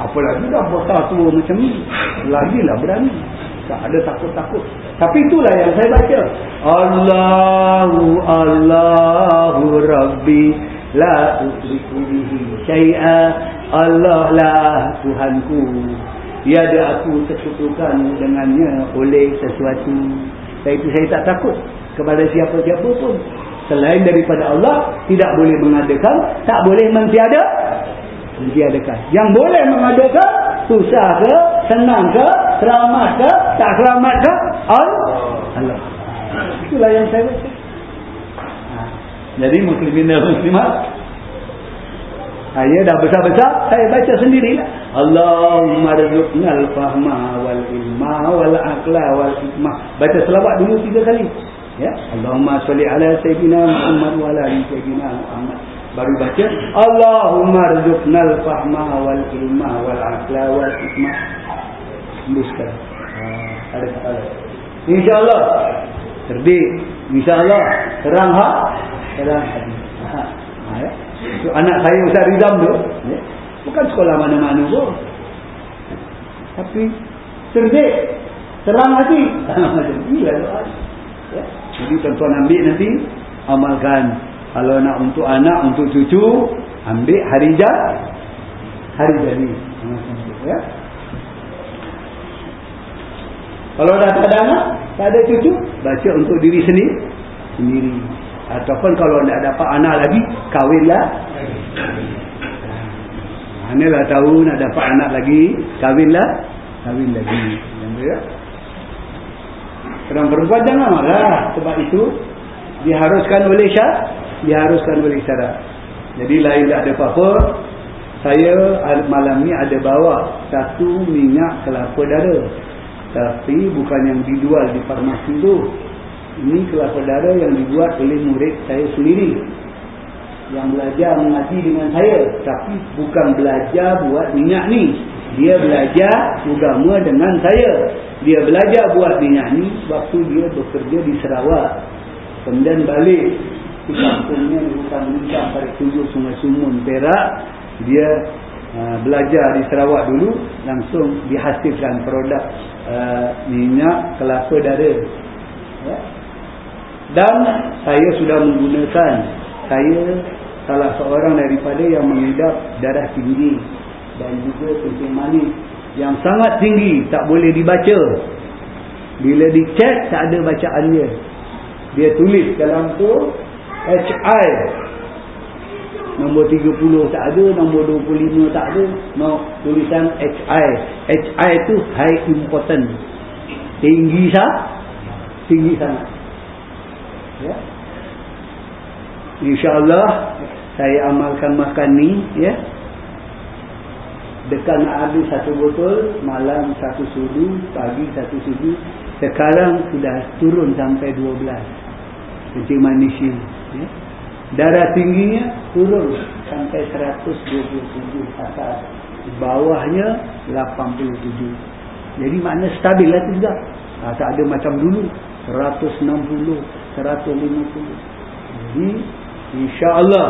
Apa lagi dah besar tua macam ni. Lagilah berani. Tak ada takut-takut. Tapi itulah yang saya baca. Allahu Allahu Rabbi la usriku bihi syai'a. Allah lah Tuhanku. Tiada aku tersekutukan dengannya oleh sesuatu. Saya itu saya tak takut kepada siapa-siapa pun. Selain daripada Allah tidak boleh mengadakan tak boleh mentiada mentiadakan. Yang boleh mengadakan susah ke senang ke selamat ke tak selamat ke Allah itulah yang saya baca. Ha. jadi muslimin dan muslimat saya dah besar-besar saya baca sendiri lah Allahumma rizukna al-fahma wal ilma wal aqla wal hikmah baca selawat dulu tiga kali. Ya? Allahumma salli ala sayyidina Muhammad wa ala ali sayyidina Muhammad. Baru baca Allahumma rizukna al-fahma wal ilma wal aqla wal hikmah hembuskan ha, ada kata insyaallah terbit insyaallah terang hak terang. Hati ha, ha, ya? So, anak saya Ustaz Rizam tu ya, bukan sekolah mana-mana pun. Tapi cerdik terang hati. (laughs) Gila doa ya. jadi tuan-tuan ambil nanti amalkan. Kalau nak untuk anak untuk cucu ambil hari jad hari jadi ya. Kalau dah tak ada anak tak ada cucu baca untuk diri sendiri sendiri Ataupun kalau nak dapat anak lagi, kahwinlah. Manalah tahu nak dapat anak lagi, kahwinlah. Kahwin lagi. Orang perempuan jangan marah. Sebab itu, diharuskan oleh syarat. Diharuskan oleh syarat. Jadi lain tak ada apa-apa. Saya malam ni ada bawa satu minyak kelapa dara. Tapi bukan yang dijual di farmasi tu. Ini kelapa darah yang dibuat oleh murid saya sendiri. Yang belajar mengaji dengan saya. Tapi bukan belajar buat minyak ni. Dia belajar agama dengan saya. Dia belajar buat minyak ni waktu dia bekerja di Sarawak. Kemudian balik di kampungnya di hutan Muntah pada tujuh sungai Sumun Perak. Dia uh, belajar di Sarawak dulu. Langsung dihasilkan produk uh, minyak kelapa darah. Ya. Dan saya sudah menggunakan. Saya salah seorang daripada yang mengidap darah tinggi dan juga kencing manis yang sangat tinggi tak boleh dibaca. Bila dicek tak ada bacaan dia. Dia tulis dalam tu HI nombor 30 tak ada nombor 25 tak ada no, tulisan HI HI tu high important tinggi sah tinggi sangat ya. InsyaAllah saya amalkan makan ni ya. Dekat nak habis satu botol, malam satu sudu, pagi satu sudu. Sekarang sudah turun sampai 12. Kencing manis ini. Ya. Darah tingginya turun sampai 127 atas. Bawahnya 87. Jadi makna stabil lah juga. Ha, tak ada macam dulu. 160, 150. Jadi insya-Allah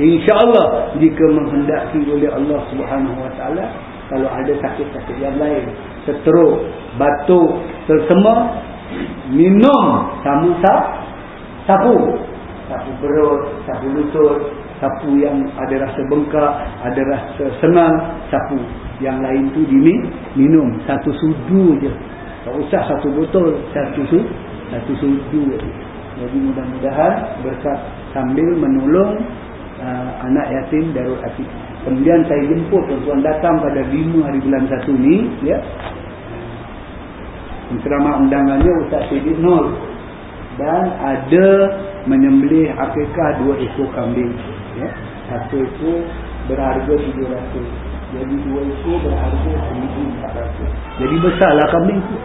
insya-Allah jika menghendaki oleh Allah Subhanahu wa taala kalau ada sakit-sakit yang lain, seteruk, batuk, tersema, minum sama sap, sapu. Sapu perut, sapu lutut, sapu yang ada rasa bengkak, ada rasa senang, sapu. Yang lain tu diminum satu sudu je. Tak usah satu botol, satu sudu, satu sudu. Jadi mudah-mudahan berkat sambil menolong uh, anak yatim Darul Atik. Kemudian saya jemput tuan-tuan datang pada 5 hari bulan 1 ni. Ya. Ceramah undangannya Ustaz Sidin Nur. Dan ada menyembelih akikah dua ekor kambing. Ya. Satu ekor berharga 700. Jadi dua ekor berharga 1400. Jadi besarlah kambing tu.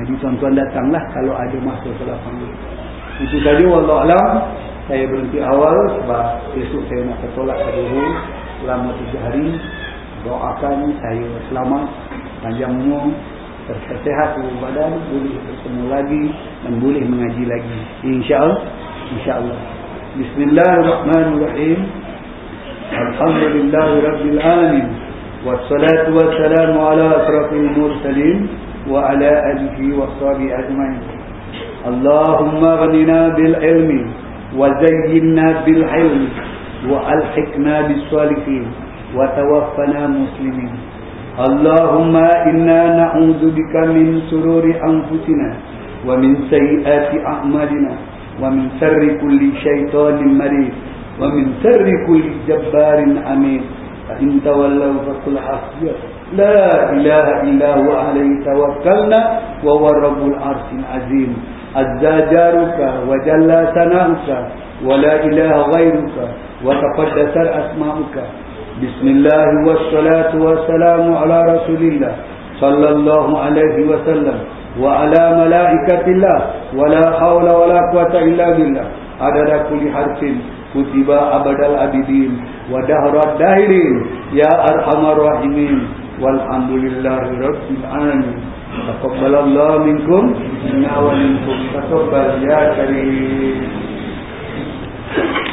Jadi tuan-tuan datanglah kalau ada masa ke lapang itu saja wallahualam saya berhenti awal sebab esok saya nak tertolak ke Johor selama tiga hari doakan saya selamat panjang umur tersehat tubuh badan boleh bertemu lagi dan boleh mengaji lagi insyaallah إن شاء الله. بسم الله الرحمن الرحيم. الحمد لله رب العالمين. والصلاة والسلام على أشرف المرسلين وعلى آله وصحبه أجمعين. اللهم اغننا بالعلم وزينا بالحلم وألحقنا بالصالحين وتوفنا مسلمين. اللهم إنا نعوذ بك من سرور أنفسنا ومن سيئات أعمالنا. ومن شر كل شيطان مريض ومن شر كل جبار أمين. فإن تولوا فقل حسبي. لا إله إلا هو عليه توكلنا وهو رب العرش العظيم. عز جارك وجل ثناؤك ولا إله غيرك وتقدس أسماؤك. بسم الله والصلاة والسلام على رسول الله صلى الله عليه وسلم. وعلى ملائكة الله ولا حول ولا قوة إلا بالله عدد كل حرف كتب أبد الأبدين ودهر الداهرين يا أرحم الراحمين والحمد لله رب العالمين تقبل الله منكم منا ومنكم تقبل يا كريم